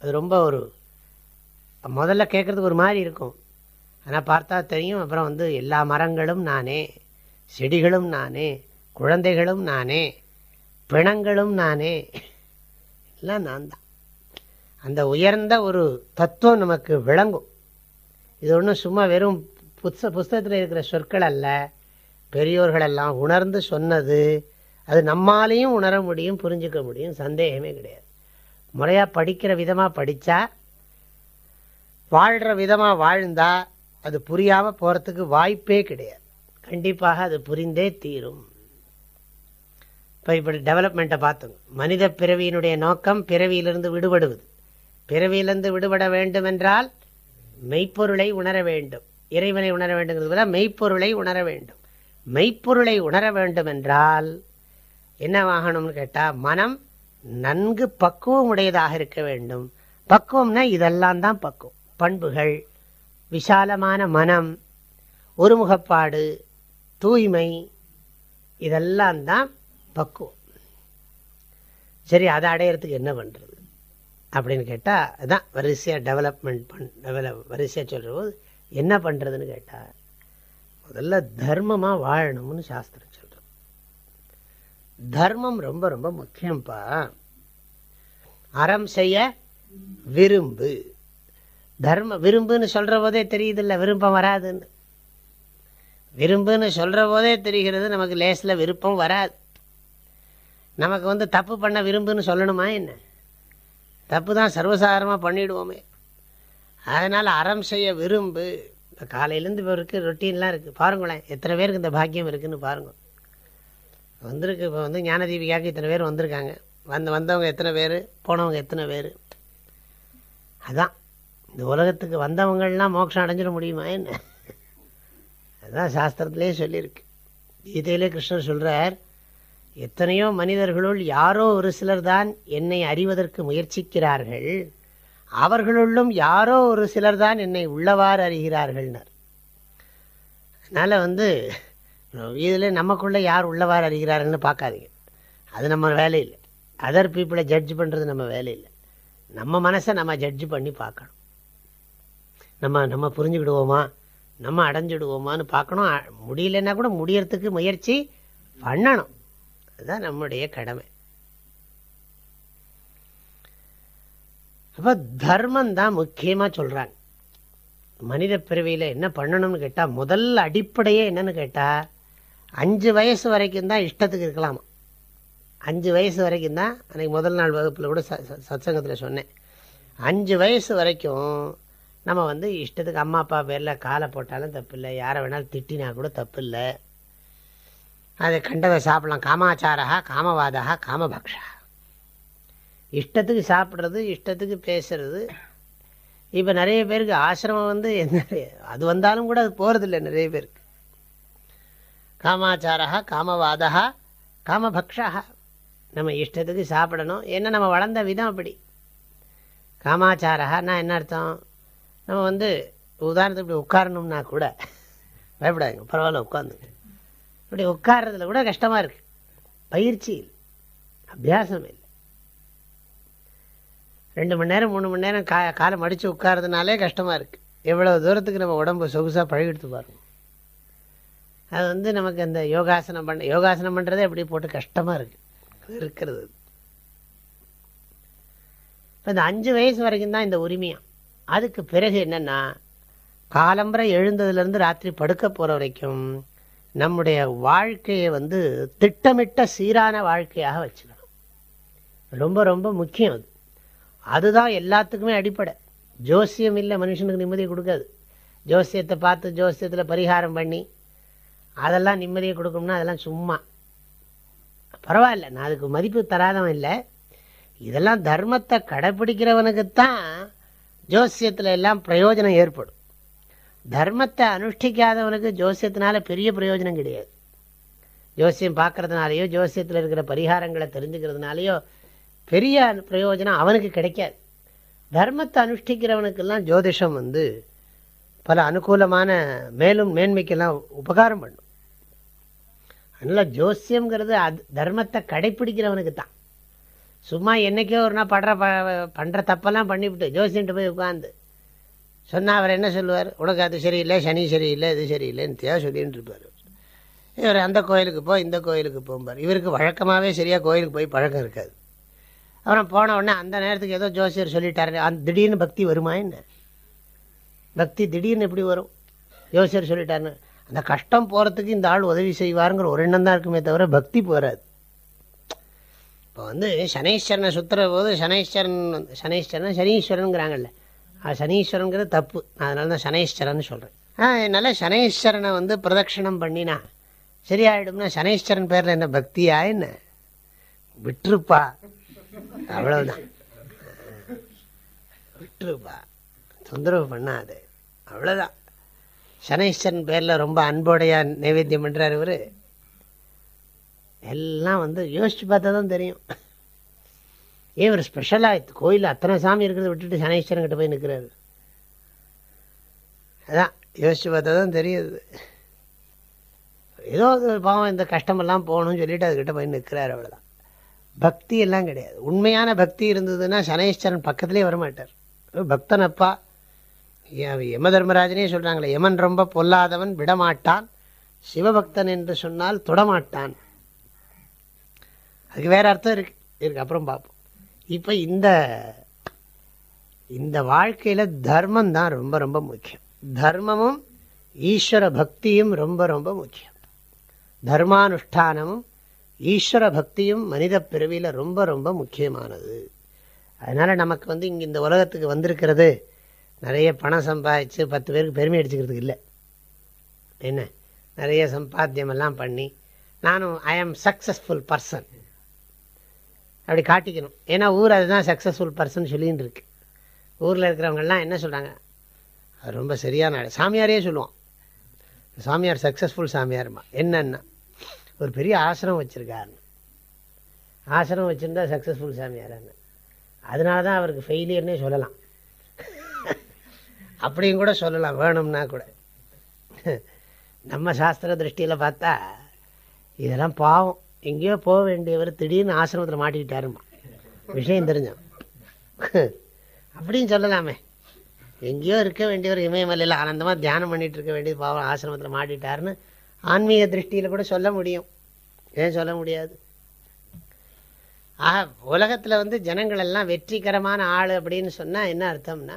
[SPEAKER 1] அது ரொம்ப ஒரு முதல்ல கேட்குறது ஒரு மாதிரி இருக்கும் ஆனால் பார்த்தா தெரியும் அப்புறம் வந்து எல்லா மரங்களும் நானே செடிகளும் நானே குழந்தைகளும் நானே பிணங்களும் நானே எல்லாம் நான் தான் அந்த உயர்ந்த ஒரு தத்துவம் நமக்கு விளங்கும் இது ஒன்றும் சும்மா வெறும் புத்த புஸ்தகத்தில் இருக்கிற சொற்கள் அல்ல பெரியோர்களெல்லாம் உணர்ந்து சொன்னது அது நம்மாலேயும் உணர முடியும் புரிஞ்சுக்க முடியும் சந்தேகமே கிடையாது முறையாக படிக்கிற விதமாக படித்தா வாழ்கிற விதமாக வாழ்ந்தால் அது புரியாமல் போகிறதுக்கு வாய்ப்பே கிடையாது கண்டிப்பாக அது புரிந்தே தீரும் இப்போ இப்படி டெவலப்மெண்ட்டை பார்த்தோங்க மனித பிறவியினுடைய நோக்கம் பிறவியிலிருந்து விடுபடுவது பிறவியிலிருந்து விடுபட வேண்டும் என்றால் மெய்ப்பொருளை உணர வேண்டும் இறைவனை உணர வேண்டும் மெய்ப்பொருளை உணர வேண்டும் மெய்ப்பொருளை உணர வேண்டும் என்றால் என்னவாகணும்னு கேட்டால் மனம் நன்கு பக்குவம் உடையதாக இருக்க வேண்டும் பக்குவம்னா இதெல்லாம் தான் பக்குவம் பண்புகள் விசாலமான மனம் ஒருமுகப்பாடு தூய்மை இதெல்லாம் தான் பக்குவம் சரி அதை அடையிறதுக்கு என்ன பண்ணுறது அப்படின்னு கேட்டால் அதான் வரிசையாக டெவலப்மெண்ட் பண் டெவலப் வரிசையாக சொல்கிற போது என்ன பண்ணுறதுன்னு கேட்டால் முதல்ல தர்மமாக வாழணும்னு சாஸ்திரம் சொல்கிறோம் தர்மம் ரொம்ப ரொம்ப முக்கியம்ப்பா அறம் செய்ய விரும்பு தர்ம விரும்புன்னு சொல்கிற போதே தெரியுதில்ல விருப்பம் வராதுன்னு விரும்புன்னு சொல்கிற போதே தெரிகிறது நமக்கு லேசில் விருப்பம் வராது நமக்கு வந்து தப்பு பண்ண விரும்புன்னு சொல்லணுமா என்ன தப்பு தான் சர்வசாதாரமாக பண்ணிவிடுவோமே அதனால் அறம் செய்ய விரும்பு இப்போ காலையிலேருந்து இப்போ இருக்குது ரொட்டீன்லாம் இருக்குது பாருங்களேன் எத்தனை பேருக்கு இந்த பாக்கியம் இருக்குதுன்னு பாருங்கள் வந்திருக்கு இப்போ வந்து ஞானதீபிகாவுக்கு இத்தனை பேர் வந்திருக்காங்க வந்து வந்தவங்க எத்தனை பேர் போனவங்க எத்தனை பேர் அதான் இந்த உலகத்துக்கு வந்தவங்கள்லாம் மோட்சம் அடைஞ்சிட முடியுமா என்ன அதுதான் சாஸ்திரத்துலேயே சொல்லியிருக்கு கீதையிலே கிருஷ்ணர் சொல்கிறார் எத்தனையோ மனிதர்களுள் யாரோ ஒரு சிலர் தான் என்னை அறிவதற்கு முயற்சிக்கிறார்கள் அவர்களுள்ளும் யாரோ ஒரு சிலர் தான் என்னை உள்ளவாறு அறிகிறார்கள்னர் அதனால் வந்து இதில் நமக்குள்ளே யார் உள்ளவாறு அறிகிறார்கள்னு பார்க்காதீங்க அது நம்ம வேலையில்லை அதர் பீப்புளை ஜட்ஜ் பண்ணுறது நம்ம வேலையில்லை நம்ம மனசை நம்ம ஜட்ஜ் பண்ணி பார்க்கணும் நம்ம நம்ம புரிஞ்சுக்கிடுவோமா நம்ம அடைஞ்சிடுவோமான்னு பார்க்கணும் முடியலன்னா கூட முடியறதுக்கு முயற்சி பண்ணணும் அதுதான் நம்முடைய கடமை அப்போ தர்மம் தான் முக்கியமாக சொல்கிறாங்க மனித பிறவியில் என்ன பண்ணணும்னு கேட்டால் முதல்ல அடிப்படையே என்னன்னு கேட்டால் அஞ்சு வயசு வரைக்கும் தான் இஷ்டத்துக்கு இருக்கலாமா அஞ்சு வயசு வரைக்கும் தான் அன்றைக்கி முதல் நாள் வகுப்பில் கூட சத் சங்கத்தில் சொன்னேன் அஞ்சு வயசு வரைக்கும் நம்ம வந்து இஷ்டத்துக்கு அம்மா அப்பா பேரில் காலை போட்டாலும் தப்பு இல்லை யாரை வேணாலும் திட்டினா கூட தப்பு இல்லை அதை கண்டதை சாப்பிடலாம் காமாச்சாரா காமவாதா காமபக்ஷா இஷ்டத்துக்கு சாப்பிட்றது இஷ்டத்துக்கு பேசுறது இப்போ நிறைய பேருக்கு ஆசிரமம் வந்து என்ன அது வந்தாலும் கூட அது இல்லை நிறைய பேருக்கு காமாச்சாரா காமவாதா காமபக்ஷா நம்ம இஷ்டத்துக்கு சாப்பிடணும் ஏன்னா நம்ம வளர்ந்த விதம் அப்படி காமாச்சாரா என்ன அர்த்தம் நம்ம வந்து உதாரணத்துக்கு இப்படி உட்காரணும்னா கூட பயப்படாதுங்க பரவாயில்ல உட்காந்துங்க இப்படி உட்கார்றதுல கூட கஷ்டமாக இருக்கு பயிற்சி இல்லை அபியாசம் இல்லை ரெண்டு மணி நேரம் மூணு மணி நேரம் கா காலம் அடித்து உட்காரதுனாலே கஷ்டமாக இருக்குது எவ்வளோ தூரத்துக்கு நம்ம உடம்பு சொகுசாக பழகிடுத்து பாருங்க அது வந்து நமக்கு அந்த யோகாசனம் பண்ண யோகாசனம் பண்ணுறதே எப்படி போட்டு கஷ்டமாக இருக்குது இருக்கிறது இப்போ இந்த அஞ்சு வயசு வரைக்கும் தான் இந்த உரிமையாக அதுக்கு பிறகு என்னென்னா காலம்பரை எழுந்ததுலேருந்து ராத்திரி படுக்க போகிற வரைக்கும் நம்முடைய வாழ்க்கையை வந்து திட்டமிட்ட சீரான வாழ்க்கையாக வச்சுக்கணும் ரொம்ப ரொம்ப முக்கியம் அது அதுதான் எல்லாத்துக்குமே அடிப்படை ஜோசியம் இல்லை மனுஷனுக்கு நிம்மதி கொடுக்காது ஜோசியத்தை பார்த்து ஜோசியத்தில் பரிகாரம் பண்ணி அதெல்லாம் நிம்மதியை கொடுக்கணும்னா அதெல்லாம் சும்மா பரவாயில்ல நான் அதுக்கு மதிப்பு தராதவன் இல்லை இதெல்லாம் தர்மத்தை கடைப்பிடிக்கிறவனுக்குத்தான் ஜோசியத்தில் எல்லாம் பிரயோஜனம் ஏற்படும் தர்மத்தை அனுஷ்டிக்காதவனுக்கு ஜோசியத்தினால பெரிய பிரயோஜனம் கிடையாது ஜோசியம் பார்க்கறதுனாலையோ ஜோசியத்தில் இருக்கிற பரிகாரங்களை தெரிஞ்சுக்கிறதுனாலையோ பெரிய பிரயோஜனம் அவனுக்கு கிடைக்காது தர்மத்தை அனுஷ்டிக்கிறவனுக்கெல்லாம் ஜோதிஷம் வந்து பல அனுகூலமான மேலும் மேன்மைக்கெல்லாம் உபகாரம் பண்ணும் அதனால் ஜோசியங்கிறது அது தர்மத்தை கடைப்பிடிக்கிறவனுக்கு தான் சும்மா என்றைக்கோ ஒரு நாள் படுற பண்ணுற தப்பெல்லாம் பண்ணிவிட்டு ஜோசியன்ட்டு போய் உட்காந்து சொன்னால் அவர் என்ன சொல்லுவார் உனக்கு அது சரியில்லை சனி சரியில்லை இது சரியில்லைன்னு தியாக சொல்லின்னு இருப்பார் இவர் அந்த கோயிலுக்கு போ இந்த கோயிலுக்கு போகும்பார் இவருக்கு வழக்கமாகவே சரியாக கோயிலுக்கு போய் பழக்கம் இருக்காது அப்புறம் போன உடனே அந்த நேரத்துக்கு ஏதோ ஜோசியர் சொல்லிட்டாரு அந்த திடீர்னு பக்தி வருமா என்ன பக்தி திடீர்னு எப்படி வரும் ஜோசியர் சொல்லிட்டாருன்னு அந்த கஷ்டம் போகிறதுக்கு இந்த ஆள் உதவி செய்வாருங்கிற ஒரு எண்ணம் தான் இருக்குமே தவிர பக்தி போகாது இப்போ வந்து சனீஸ்வரனை சுற்றுற போது சனீஸ்வரன் சனீஸ்வரன் சனீஸ்வரனுங்கிறாங்கல்ல அது சனீஸ்வரங்கிறது தப்பு அதனால தான் சனீஸ்வரன் சொல்கிறேன் ஆ என்னால் சனீஸ்வரனை வந்து பிரதட்சிணம் பண்ணினா சரியாயிடும்னா சனீஸ்வரன் பேரில் என்ன பக்தியா என்ன விட்டுருப்பா அவ்வளோதான் விட்டுருப்பா தொந்தரவு பண்ணாது அவ்வளோதான் சனீஸ்வரன் பேரில் ரொம்ப அன்போடையா நைவேத்தியம் பண்ணுறார் இவர் எல்லாம் வந்து யோசித்து பார்த்தா தான் தெரியும் ஏன் இவர் ஸ்பெஷலாக கோயிலில் அத்தனை சாமி இருக்கிறத விட்டுட்டு சனீஸ்வரங்கிட்ட போய் நிற்கிறாரு அதான் யோசிச்சு பார்த்தா தான் தெரியுது ஏதோ பாவம் இந்த கஷ்டமெல்லாம் போகணும்னு சொல்லிட்டு அதுக்கிட்ட போய் நிற்கிறார் அவ்வளோதான் பக்தி எல்லாம் கிடையாது உண்மையான பக்தி இருந்ததுன்னா சனேஸ்வரன் பக்கத்துலேயே வரமாட்டார் பக்தன் அப்பா யம தர்மராஜனே சொல்கிறாங்களே யமன் ரொம்ப பொல்லாதவன் விடமாட்டான் சிவபக்தன் என்று சொன்னால் தொடமாட்டான் அதுக்கு வேறு அர்த்தம் இருக்கு இருக்கு அப்புறம் பார்ப்போம் இப்போ இந்த இந்த வாழ்க்கையில் தர்மம் தான் ரொம்ப ரொம்ப முக்கியம் தர்மமும் ஈஸ்வர பக்தியும் ரொம்ப ரொம்ப முக்கியம் தர்மானுஷ்டானமும் ஈஸ்வர பக்தியும் மனித பிறவியில் ரொம்ப ரொம்ப முக்கியமானது அதனால் நமக்கு வந்து இங்கே இந்த உலகத்துக்கு வந்திருக்கிறது நிறைய பணம் சம்பாதிச்சு பத்து பேருக்கு பெருமை அடிச்சுக்கிறதுக்கு இல்லை என்ன நிறைய சம்பாத்தியமெல்லாம் பண்ணி நானும் ஐ ஆம் சக்ஸஸ்ஃபுல் பர்சன் அப்படி காட்டிக்கணும் ஏன்னா ஊர் அதுதான் சக்ஸஸ்ஃபுல் பர்சன் சொல்லின்னு இருக்கு ஊரில் இருக்கிறவங்கெல்லாம் என்ன சொல்கிறாங்க அது ரொம்ப சரியான ஆள் சாமியாரே சொல்லுவோம் சாமியார் சக்ஸஸ்ஃபுல் சாமியார்மா என்னன்னா ஒரு பெரிய ஆசிரம் வச்சுருக்காருன்னு ஆசிரம் வச்சுருந்தா சக்ஸஸ்ஃபுல் சாமியாரான்னு அதனால தான் அவருக்கு ஃபெயிலியர்னே சொல்லலாம் அப்படியும் கூட சொல்லலாம் வேணும்னா கூட நம்ம சாஸ்திர திருஷ்டியில் பார்த்தா இதெல்லாம் பாவம் எங்கேயோ போக வேண்டியவர் திடீர்னு ஆசிரமத்தில் மாட்டிக்கிட்டாருமா விஷயம் தெரிஞ்சோம் அப்படின்னு சொல்லலாமே எங்கேயோ இருக்க வேண்டியவர் இமயமலையில் ஆனந்தமாக தியானம் பண்ணிகிட்டு இருக்க வேண்டியது பாவம் ஆசிரமத்தில் மாட்டிட்டாருன்னு ஆன்மீக திருஷ்டியில் கூட சொல்ல முடியும் ஏன் சொல்ல முடியாது ஆக உலகத்தில் வந்து ஜனங்கள் எல்லாம் வெற்றிகரமான ஆள் அப்படின்னு சொன்னால் என்ன அர்த்தம்னா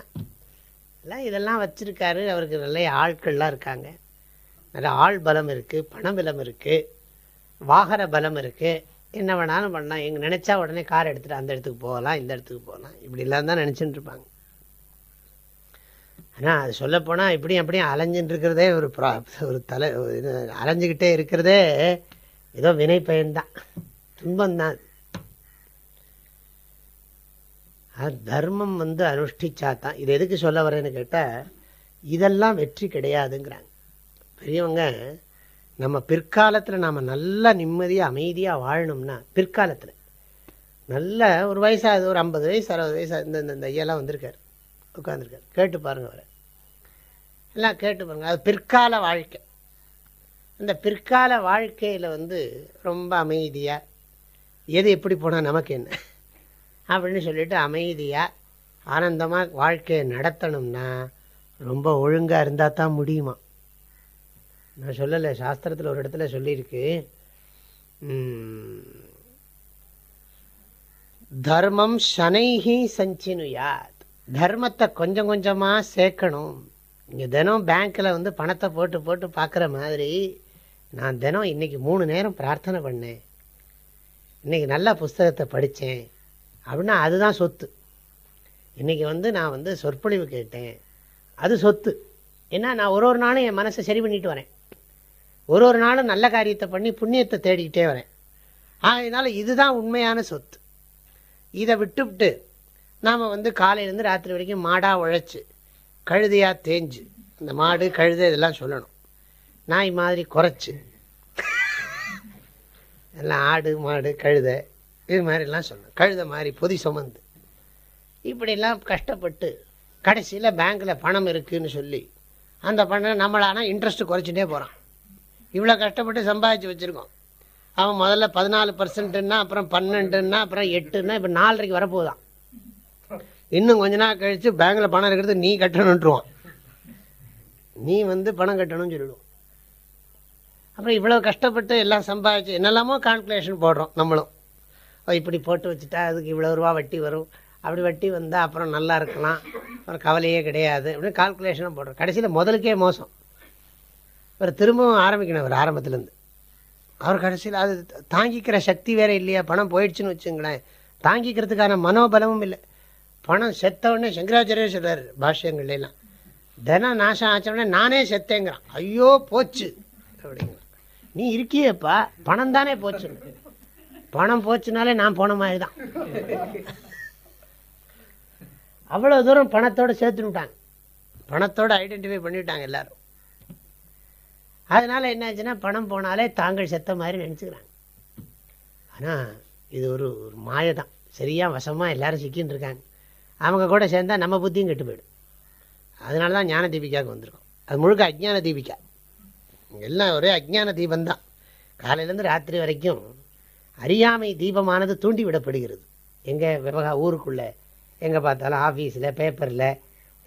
[SPEAKER 1] எல்லாம் இதெல்லாம் வச்சுருக்காரு அவருக்கு நல்ல ஆட்கள்லாம் இருக்காங்க நல்ல ஆள் பலம் இருக்குது பணபலம் இருக்குது வாகன பலம் இருக்குது என்ன வேணாலும் பண்ணலாம் எங்கே நினச்சா உடனே கார் எடுத்துகிட்டு அந்த இடத்துக்கு போகலாம் இந்த இடத்துக்கு போகலாம் இப்படிலாம் தான் நினச்சிட்டு இருப்பாங்க ஆனால் அது சொல்லப்போனால் இப்படியும் அப்படியும் அலைஞ்சின்னு இருக்கிறதே ஒரு ப்ரா ஒரு தலை அலைஞ்சிக்கிட்டே இருக்கிறதே ஏதோ வினை பயன்தான் துன்பம்தான் தர்மம் வந்து அனுஷ்டிச்சா தான் இது எதுக்கு சொல்ல வரேன்னு கேட்டால் இதெல்லாம் வெற்றி கிடையாதுங்கிறாங்க பெரியவங்க நம்ம பிற்காலத்தில் நாம் நல்லா நிம்மதியாக அமைதியாக வாழணும்னா பிற்காலத்தில் நல்ல ஒரு வயசாகுது ஒரு ஐம்பது வயசு அறுபது வயசு இந்த இந்த ஐயெல்லாம் வந்திருக்கார் உட்காந்துருக்கார் கேட்டு பாருங்கள் அவரை எல்லாம் கேட்டு பாருங்கள் அது பிற்கால வாழ்க்கை அந்த பிற்கால வாழ்க்கையில் வந்து ரொம்ப அமைதியாக எது எப்படி போனால் நமக்கு என்ன அப்படின்னு சொல்லிட்டு அமைதியாக ஆனந்தமாக வாழ்க்கையை நடத்தணும்னா ரொம்ப ஒழுங்காக இருந்தால் தான் முடியுமா நான் சொல்லலை சாஸ்திரத்தில் ஒரு இடத்துல சொல்லியிருக்கு தர்மம் சனைஹி சஞ்சினுயாத் தர்மத்தை கொஞ்சம் கொஞ்சமாக சேர்க்கணும் இங்கே தினம் பேங்க்கில் வந்து பணத்தை போட்டு போட்டு பார்க்குற மாதிரி நான் தினம் இன்றைக்கி மூணு நேரம் பிரார்த்தனை பண்ணேன் இன்றைக்கி நல்ல புஸ்தகத்தை படித்தேன் அப்படின்னா அதுதான் சொத்து இன்றைக்கி வந்து நான் வந்து சொற்பொழிவு கேட்டேன் அது சொத்து ஏன்னா நான் ஒரு ஒரு நாளும் என் மனசை சரி பண்ணிட்டு வரேன் ஒரு ஒரு நாளும் நல்ல காரியத்தை பண்ணி புண்ணியத்தை தேடிக்கிட்டே வரேன் அதனால் இதுதான் உண்மையான சொத்து இதை விட்டுவிட்டு நாம் வந்து காலையிலேருந்து ராத்திரி வரைக்கும் மாடாக உழைச்சி கழுதையாக தேஞ்சு இந்த மாடு கழுதை இதெல்லாம் சொல்லணும் நாய் மாதிரி குறைச்சி எல்லாம் ஆடு மாடு கழுதை இது மாதிரிலாம் சொல்லணும் கழுத மாதிரி பொதி சுமந்து இப்படிலாம் கஷ்டப்பட்டு கடைசியில் பேங்க்கில் பணம் இருக்குதுன்னு சொல்லி அந்த பணம் நம்மளானால் இன்ட்ரெஸ்ட்டு குறைச்சிட்டே போகிறான் இவ்வளோ கஷ்டப்பட்டு சம்பாதிச்சு வச்சுருக்கோம் அவன் முதல்ல பதினாலு பர்சன்ட்டுன்னா அப்புறம் பன்னெண்டுன்னா அப்புறம் எட்டுன்னா இப்போ நாலரைக்கு வரப்போதான் இன்னும் கொஞ்ச நாள் கழித்து பேங்கில் பணம் இருக்கிறது நீ கட்டணுன்ட்டுருவான் நீ வந்து பணம் கட்டணும்னு சொல்லிடுவோம் அப்புறம் இவ்வளோ கஷ்டப்பட்டு எல்லாம் சம்பாதிச்சு என்னெல்லாமோ கால்குலேஷன் போடுறோம் நம்மளும் இப்படி போட்டு வச்சுட்டா அதுக்கு இவ்வளோ ரூபா வட்டி வரும் அப்படி வட்டி வந்தால் அப்புறம் நல்லா இருக்கலாம் அப்புறம் கவலையே கிடையாது அப்படின்னு கால்குலேஷனாக போடுறோம் கடைசியில் முதலுக்கே மோசம் இவர் திரும்பவும் ஆரம்பிக்கணும் அவர் ஆரம்பத்துலேருந்து அவர் கடைசியில் அது தாங்கிக்கிற சக்தி வேறு இல்லையா பணம் போயிடுச்சுன்னு வச்சுங்களேன் தாங்கிக்கிறதுக்கான மனோபலமும் இல்லை பணம் செத்தவுடனே சங்கராச்சாரியர் சொல்கிறார் பாஷ்யங்கள்லாம் தினம் நாசம் உடனே நானே செத்தேங்கிறான் ஐயோ போச்சு அப்படிங்கிறான் நீ இருக்கியப்பா பணம் தானே போச்சு பணம் போச்சுனாலே நான் போன மாதிரி தான் அவ்வளோ தூரம் பணத்தோடு விட்டாங்க பணத்தோடு ஐடென்டிஃபை பண்ணிவிட்டாங்க எல்லாரும் அதனால் என்னாச்சுன்னா பணம் போனாலே தாங்கள் செத்த மாதிரி நினச்சிக்கிறாங்க ஆனால் இது ஒரு ஒரு மாய தான் சரியாக வசமாக எல்லோரும் சிக்கின்னு இருக்காங்க அவங்க கூட சேர்ந்தால் நம்ம புத்தியும் கெட்டு போயிடும் அதனால தான் ஞான தீபிகாவுக்கு வந்திருக்கோம் அது முழுக்க அஜ்ஞான தீபிகா எல்லாம் ஒரே அஜ்ஞான தீபந்தான் காலையிலேருந்து ராத்திரி வரைக்கும் அறியாமை தீபமானது தூண்டி விடப்படுகிறது எங்கள் விவகா ஊருக்குள்ளே எங்கே பார்த்தாலும் ஆஃபீஸில் பேப்பரில்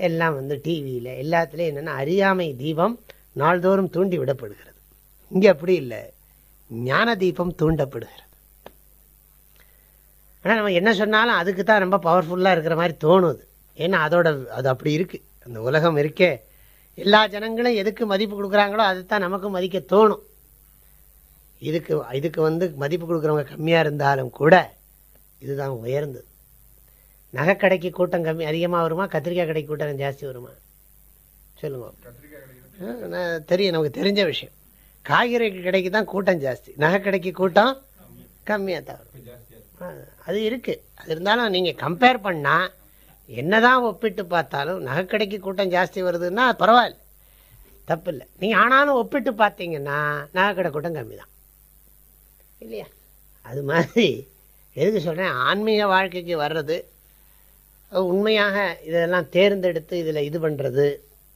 [SPEAKER 1] எல்லாம் வந்து டிவியில் எல்லாத்துலேயும் என்னென்னா அறியாமை தீபம் நாள்தோறும் தூண்டி விடப்படுகிறது இங்கே அப்படி இல்லை ஞான தீபம் தூண்டப்படுகிறது ஆனால் நம்ம என்ன சொன்னாலும் அதுக்கு தான் ரொம்ப பவர்ஃபுல்லாக இருக்கிற மாதிரி தோணுது ஏன்னா அதோட அது அப்படி இருக்குது அந்த உலகம் இருக்கே எல்லா ஜனங்களும் எதுக்கு மதிப்பு கொடுக்குறாங்களோ அதுதான் தான் நமக்கும் மதிக்க தோணும் இதுக்கு இதுக்கு வந்து மதிப்பு கொடுக்குறவங்க கம்மியாக இருந்தாலும் கூட இதுதான் உயர்ந்தது நகைக்கடைக்கு கூட்டம் கம்மி அதிகமாக வருமா கத்திரிக்காய் கடைக்கு கூட்டம் ஜாஸ்தி வருமா சொல்லுங்க நான் தெரியும் நமக்கு தெரிஞ்ச விஷயம் காய்கறி கடைக்கு தான் கூட்டம் ஜாஸ்தி நகை கடைக்கு கூட்டம் கம்மியாக தான் அது இருக்குது அது இருந்தாலும் நீங்கள் கம்பேர் பண்ணால் என்னதான் ஒப்பிட்டு பார்த்தாலும் நகைக்கடைக்கு கூட்டம் ஜாஸ்தி வருதுன்னா பரவாயில்ல தப்பு இல்லை நீங்கள் ஆனாலும் ஒப்பிட்டு பார்த்தீங்கன்னா நகைக்கடை கூட்டம் கம்மி தான் இல்லையா அது மாதிரி எதுக்கு சொல்கிறேன் ஆன்மீக வாழ்க்கைக்கு வர்றது உண்மையாக இதெல்லாம் தேர்ந்தெடுத்து இதில் இது பண்ணுறது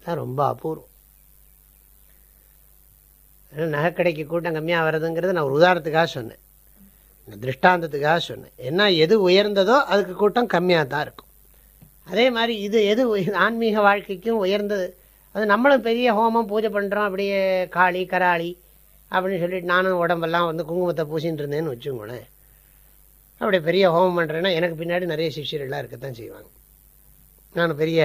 [SPEAKER 1] தான் ரொம்ப அபூர்வம் நகை நகைக்கடைக்கு கூட்டம் கம்மியாக வர்றதுங்கிறது நான் ஒரு உதாரணத்துக்காக சொன்னேன் திருஷ்டாந்தத்துக்காக சொன்னேன் ஏன்னா எது உயர்ந்ததோ அதுக்கு கூட்டம் கம்மியாக தான் இருக்கும் அதே மாதிரி இது எது ஆன்மீக வாழ்க்கைக்கும் உயர்ந்தது அது நம்மளும் பெரிய ஹோமம் பூஜை பண்ணுறோம் அப்படியே காளி கராளி அப்படின்னு சொல்லிட்டு நானும் உடம்பெல்லாம் வந்து குங்குமத்தை பூசின்னு இருந்தேன்னு வச்சுக்கோங்களேன் அப்படி பெரிய ஹோமம் பண்ணுறேன்னா எனக்கு பின்னாடி நிறைய சிஷியர்கள்லாம் இருக்கத்தான் செய்வாங்க நான் பெரிய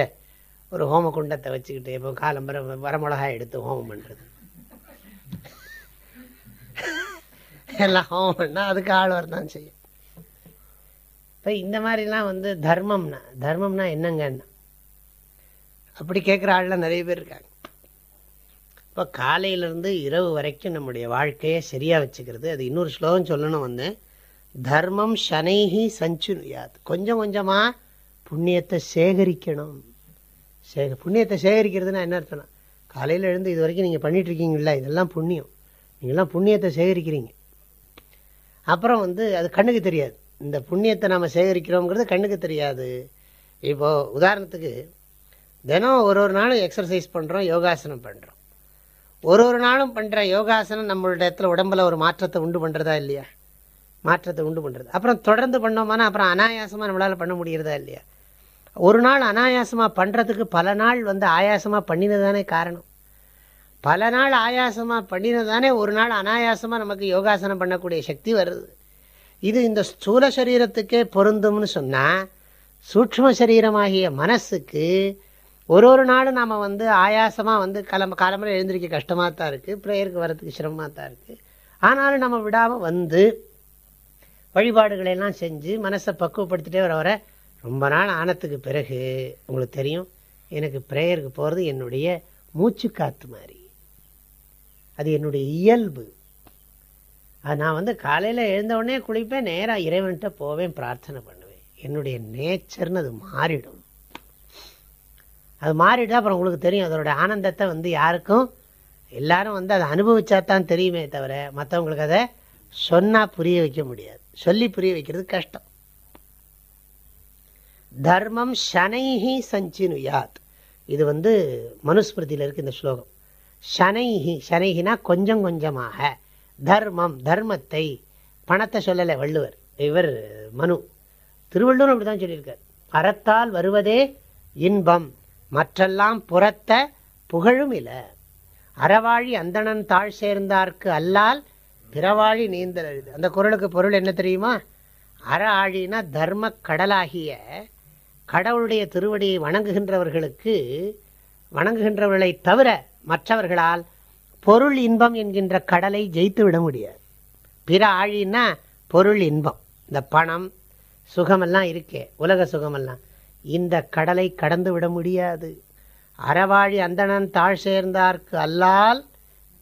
[SPEAKER 1] ஒரு ஹோம குண்டத்தை வச்சுக்கிட்டு இப்போ காலம்பரம் வரமிளகாய் எடுத்து ஹோமம் பண்ணுறது எல்லாம் ஹோமம் பண்ணால் அதுக்கு ஆள் வரதான் செய்யும் இப்போ இந்த மாதிரிலாம் வந்து தர்மம்னா தர்மம்னா என்னங்கன்னா அப்படி கேட்குற ஆள்லாம் நிறைய பேர் இருக்காங்க இப்போ காலையிலேருந்து இரவு வரைக்கும் நம்முடைய வாழ்க்கையை சரியாக வச்சுக்கிறது அது இன்னொரு ஸ்லோகம் சொல்லணும் வந்து தர்மம் சனைஹி சஞ்சுனுயாது கொஞ்சம் கொஞ்சமாக புண்ணியத்தை சேகரிக்கணும் சே புண்ணியத்தை சேகரிக்கிறதுனா என்ன அர்த்தம்னா காலையில் எழுந்து இது வரைக்கும் நீங்கள் பண்ணிகிட்ருக்கீங்களா இதெல்லாம் புண்ணியம் நீங்கள்லாம் புண்ணியத்தை சேகரிக்கிறீங்க அப்புறம் வந்து அது கண்ணுக்கு தெரியாது இந்த புண்ணியத்தை நம்ம சேகரிக்கிறோங்கிறது கண்ணுக்கு தெரியாது இப்போது உதாரணத்துக்கு தினம் ஒரு ஒரு நாளும் எக்ஸசைஸ் பண்ணுறோம் யோகாசனம் பண்ணுறோம் ஒரு ஒரு நாளும் பண்ணுற யோகாசனம் நம்மளோட இடத்துல உடம்பில் ஒரு மாற்றத்தை உண்டு பண்ணுறதா இல்லையா மாற்றத்தை உண்டு பண்ணுறது அப்புறம் தொடர்ந்து பண்ணோம்னா அப்புறம் அனாயாசமாக நம்மளால் பண்ண முடிகிறதா இல்லையா ஒரு நாள் அனாயாசமாக பண்ணுறதுக்கு பல நாள் வந்து ஆயாசமாக பண்ணினதானே காரணம் பல நாள் ஆயாசமாக பண்ணினதானே ஒரு நாள் அனாயாசமாக நமக்கு யோகாசனம் பண்ணக்கூடிய சக்தி வருது இது இந்த ஸ்தூல சரீரத்துக்கே பொருந்தும்னு சொன்னால் சூக்ம சரீரமாகிய மனசுக்கு ஒரு ஒரு நாளும் நாம் வந்து ஆயாசமாக வந்து கலம் காலம்பரை எழுந்திருக்க கஷ்டமாக தான் இருக்குது ப்ரேயருக்கு வர்றதுக்கு சிரமமாக தான் இருக்குது ஆனாலும் நம்ம விடாமல் வந்து வழிபாடுகளெல்லாம் செஞ்சு மனசை பக்குவப்படுத்திட்டே வர வர ரொம்ப நாள் ஆனத்துக்கு பிறகு உங்களுக்கு தெரியும் எனக்கு ப்ரேயருக்கு போகிறது என்னுடைய மூச்சு காற்று மாதிரி அது என்னுடைய இயல்பு அது நான் வந்து காலையில் எழுந்தவுடனே குளிப்பேன் நேராக இறைவன்கிட்ட போவேன் பிரார்த்தனை பண்ணுவேன் என்னுடைய நேச்சர்னு அது மாறிடும் அது மாறிட்டு அப்புறம் உங்களுக்கு தெரியும் அதனுடைய ஆனந்தத்தை வந்து யாருக்கும் எல்லாரும் வந்து அதை அனுபவிச்சா தான் தெரியுமே தவிர மற்றவங்களுக்கு அதை சொன்னால் புரிய வைக்க முடியாது சொல்லி புரிய வைக்கிறது கஷ்டம் தர்மம் சனைஹி யாத் இது வந்து மனுஸ்மிருதியில் இருக்குது இந்த ஸ்லோகம் சனைஹி சனைகினா கொஞ்சம் கொஞ்சமாக தர்மம் தர்மத்தை பணத்தை சொல்லலை வள்ளுவர் இவர் மனு திருவள்ளுவர் அப்படிதான் சொல்லியிருக்கார் அறத்தால் வருவதே இன்பம் மற்றெல்லாம் புறத்த புகழும் இல்லை அறவாழி அந்தணன் தாழ் சேர்ந்தார்க்கு அல்லால் பிறவாழி நீந்தல் அழுது அந்த குரலுக்கு பொருள் என்ன தெரியுமா அற ஆழினா தர்ம கடலாகிய கடவுளுடைய திருவடியை வணங்குகின்றவர்களுக்கு வணங்குகின்றவர்களை தவிர மற்றவர்களால் பொருள் இன்பம் என்கின்ற கடலை ஜெயித்து விட முடியாது பிற ஆழின்னா பொருள் இன்பம் இந்த பணம் சுகமெல்லாம் இருக்கே உலக சுகமெல்லாம் இந்த கடலை கடந்து விட முடியாது அறவாழி அந்தணன் தாழ் சேர்ந்தார்க்கு அல்லால்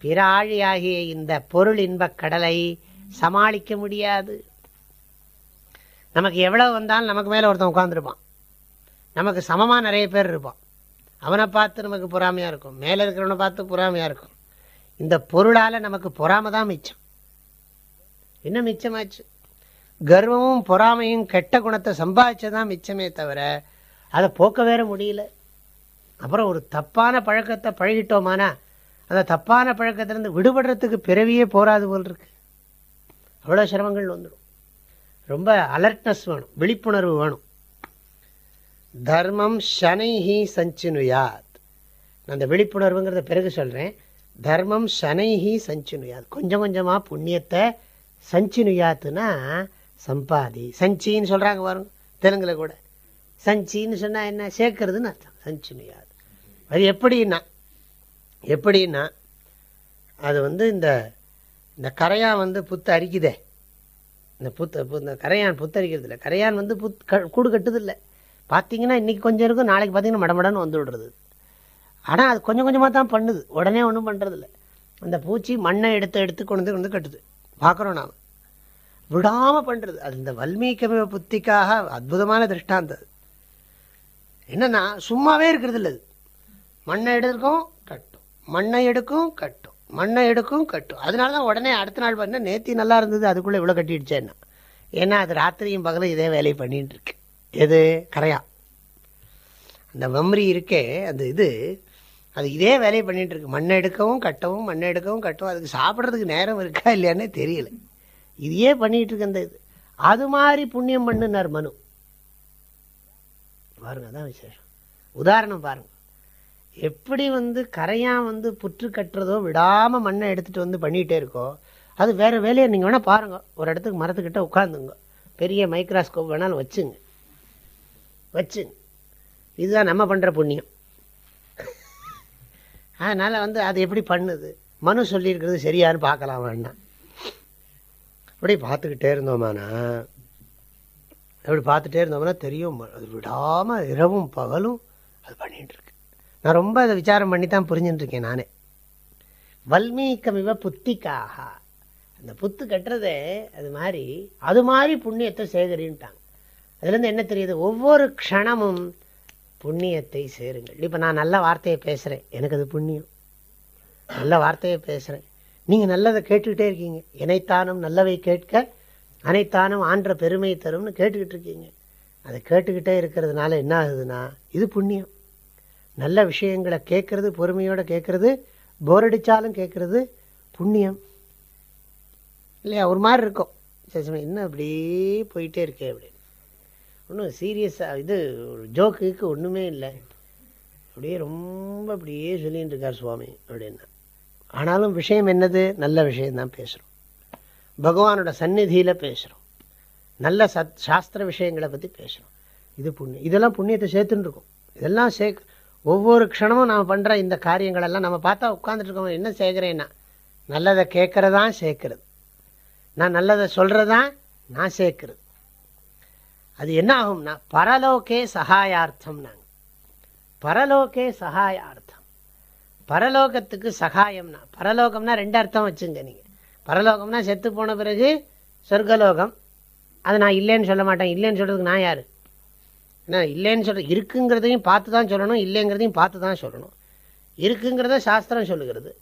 [SPEAKER 1] பிறாழியாகிய இந்த பொருள் இன்பக் கடலை சமாளிக்க முடியாது நமக்கு எவ்வளவு வந்தாலும் நமக்கு மேலே ஒருத்தன் உட்காந்துருப்பான் நமக்கு சமமாக நிறைய பேர் இருப்பான் அவனை பார்த்து நமக்கு பொறாமையாக இருக்கும் மேலே இருக்கிறவனை பார்த்து பொறாமையாக இருக்கும் இந்த பொருளால் நமக்கு பொறாமை தான் மிச்சம் இன்னும் மிச்சமாச்சு கர்வமும் பொறாமையும் கெட்ட குணத்தை தான் மிச்சமே தவிர அதை போக்க வேற முடியல அப்புறம் ஒரு தப்பான பழக்கத்தை பழகிட்டோமானா அந்த தப்பான பழக்கத்திலேருந்து விடுபடுறதுக்கு பிறவியே போராது போல் இருக்கு அவ்வளோ சிரமங்கள் வந்துடும் ரொம்ப அலர்ட்னஸ் வேணும் விழிப்புணர்வு வேணும் தர்மம் ஷனைஹி சஞ்சினுயாத் நான் அந்த விழிப்புணர்வுங்கிறத பிறகு சொல்கிறேன் தர்மம் ஷனைஹி சஞ்சினுயாத் கொஞ்சம் கொஞ்சமாக புண்ணியத்தை சஞ்சினுயாத்துனா சம்பாதி சஞ்சின்னு சொல்கிறாங்க வரும் தெலுங்கில் கூட சஞ்சின்னு சொன்னால் என்ன சேர்க்கறதுன்னு அர்த்தம் சஞ்சினுயாத் அது எப்படின்னா எப்படின்னா அது வந்து இந்த இந்த கரையான் வந்து புத்து அரிக்குதே இந்த புத்த இந்த கரையான் புத்தரிக்கிறது இல்லை கரையான் வந்து புத் கூடு கட்டுதில்லை பார்த்தீங்கன்னா இன்றைக்கி கொஞ்சம் இருக்கும் நாளைக்கு பார்த்தீங்கன்னா மடமடன்னு வந்து ஆனால் அது கொஞ்சம் கொஞ்சமாக தான் பண்ணுது உடனே ஒன்றும் பண்ணுறதில்ல அந்த பூச்சி மண்ணை எடுத்து எடுத்து கொண்டு வந்து கொண்டு கட்டுது பார்க்குறோம் நாம் விடாமல் பண்ணுறது அது இந்த வல்மீகம புத்திக்காக அற்புதமான திருஷ்டாந்த என்னென்னா சும்மாவே இருக்கிறது இல்லை அது மண்ணை எடுக்கும் கட்டும் மண்ணை எடுக்கும் கட்டும் மண்ணை எடுக்கும் கட்டும் அதனால தான் உடனே அடுத்த நாள் பண்ண நேத்தி நல்லா இருந்தது அதுக்குள்ளே இவ்வளோ கட்டிடுச்சேன்னா ஏன்னா அது ராத்திரியும் பகலும் இதே வேலையை பண்ணிகிட்டு இருக்கு எது கரையா அந்த மெமரி இருக்கே அந்த இது அது இதே வேலையை பண்ணிட்டு இருக்கு மண்ணை எடுக்கவும் கட்டவும் மண்ணை எடுக்கவும் கட்டவும் அதுக்கு சாப்பிட்றதுக்கு நேரம் இருக்கா இல்லையானே தெரியல இதையே பண்ணிகிட்டு இருக்கு அந்த இது அது மாதிரி புண்ணியம் பண்ணுனார் மனு பாருங்க அதான் விசேஷம் உதாரணம் பாருங்க எப்படி வந்து கரையா வந்து புற்று கட்டுறதோ விடாமல் மண்ணை எடுத்துகிட்டு வந்து பண்ணிகிட்டே இருக்கோ அது வேறு வேலையை நீங்கள் வேணால் பாருங்கள் ஒரு இடத்துக்கு மரத்துக்கிட்ட உட்காந்துங்க பெரிய மைக்ராஸ்கோப் வேணாலும் வச்சுங்க வச்சு இதுதான் நம்ம பண்ணுற புண்ணியம் அதனால் வந்து அது எப்படி பண்ணுது மனு சொல்லியிருக்கிறது சரியான்னு பார்க்கலாம் வேண்டாம் அப்படி பார்த்துக்கிட்டே இருந்தோமானா அப்படி பார்த்துட்டே இருந்தோம்னா தெரியும் அது விடாமல் இரவும் பகலும் அது பண்ணிகிட்டு இருக்கு நான் ரொம்ப அதை விசாரம் பண்ணி தான் புரிஞ்சுட்டுருக்கேன் நானே வல்மீக்கமிவ புத்திக்காக அந்த புத்து கட்டுறதே அது மாதிரி அது மாதிரி புண்ணியத்தை சேகரின்ட்டாங்க அதுலேருந்து என்ன தெரியுது ஒவ்வொரு க்ஷணமும் புண்ணியத்தை சேருங்கள் இப்போ நான் நல்ல வார்த்தையை பேசுகிறேன் எனக்கு அது புண்ணியம் நல்ல வார்த்தையை பேசுகிறேன் நீங்கள் நல்லதை கேட்டுக்கிட்டே இருக்கீங்க இணைத்தானும் நல்லவை கேட்க அனைத்தானும் ஆன்ற பெருமை தரும்னு கேட்டுக்கிட்டு இருக்கீங்க அதை கேட்டுக்கிட்டே இருக்கிறதுனால என்ன ஆகுதுன்னா இது புண்ணியம் நல்ல விஷயங்களை கேட்கறது பொறுமையோடு கேட்கறது போர் அடித்தாலும் கேட்கறது புண்ணியம் இல்லையா ஒரு மாதிரி இருக்கும் சரி இன்னும் அப்படியே போயிட்டே இருக்கே அப்படி ஒன்றும் சீரியஸாக இது ஒரு ஜோக்குக்கு ஒன்றுமே இல்லை அப்படியே ரொம்ப அப்படியே சொல்லிகிட்டு இருக்கார் சுவாமி அப்படின்னா ஆனாலும் விஷயம் என்னது நல்ல விஷயந்தான் பேசுகிறோம் பகவானோட சந்நிதியில் பேசுகிறோம் நல்ல சத் சாஸ்திர விஷயங்களை பற்றி பேசுகிறோம் இது புண்ணியம் இதெல்லாம் புண்ணியத்தை சேர்த்துன்னு இருக்கும் இதெல்லாம் சே ஒவ்வொரு க்ஷணமும் நாம் பண்ணுற இந்த காரியங்களெல்லாம் நம்ம பார்த்தா உட்காந்துட்ருக்கோம் என்ன சேர்க்குறேன்னா நல்லதை கேட்குறதான் சேர்க்கறது நான் நல்லதை சொல்கிறதான் நான் சேர்க்கறது அது என்ன ஆகும்னா பரலோகே சகாயார்த்தம் நாங்கள் பரலோகே சகாயார்த்தம் பரலோகத்துக்கு சகாயம்னா பரலோகம்னா ரெண்டு அர்த்தம் வச்சுங்க நீங்கள் பரலோகம்னா செத்து போன பிறகு சொர்க்கலோகம் அது நான் இல்லைன்னு சொல்ல மாட்டேன் இல்லைன்னு சொல்கிறதுக்கு நான் யார் ஏன்னா இல்லைன்னு சொல்கிற இருக்குங்கிறதையும் பார்த்து தான் சொல்லணும் இல்லைங்கிறதையும் பார்த்து தான் சொல்லணும் இருக்குங்கிறத சாஸ்திரம் சொல்லுகிறது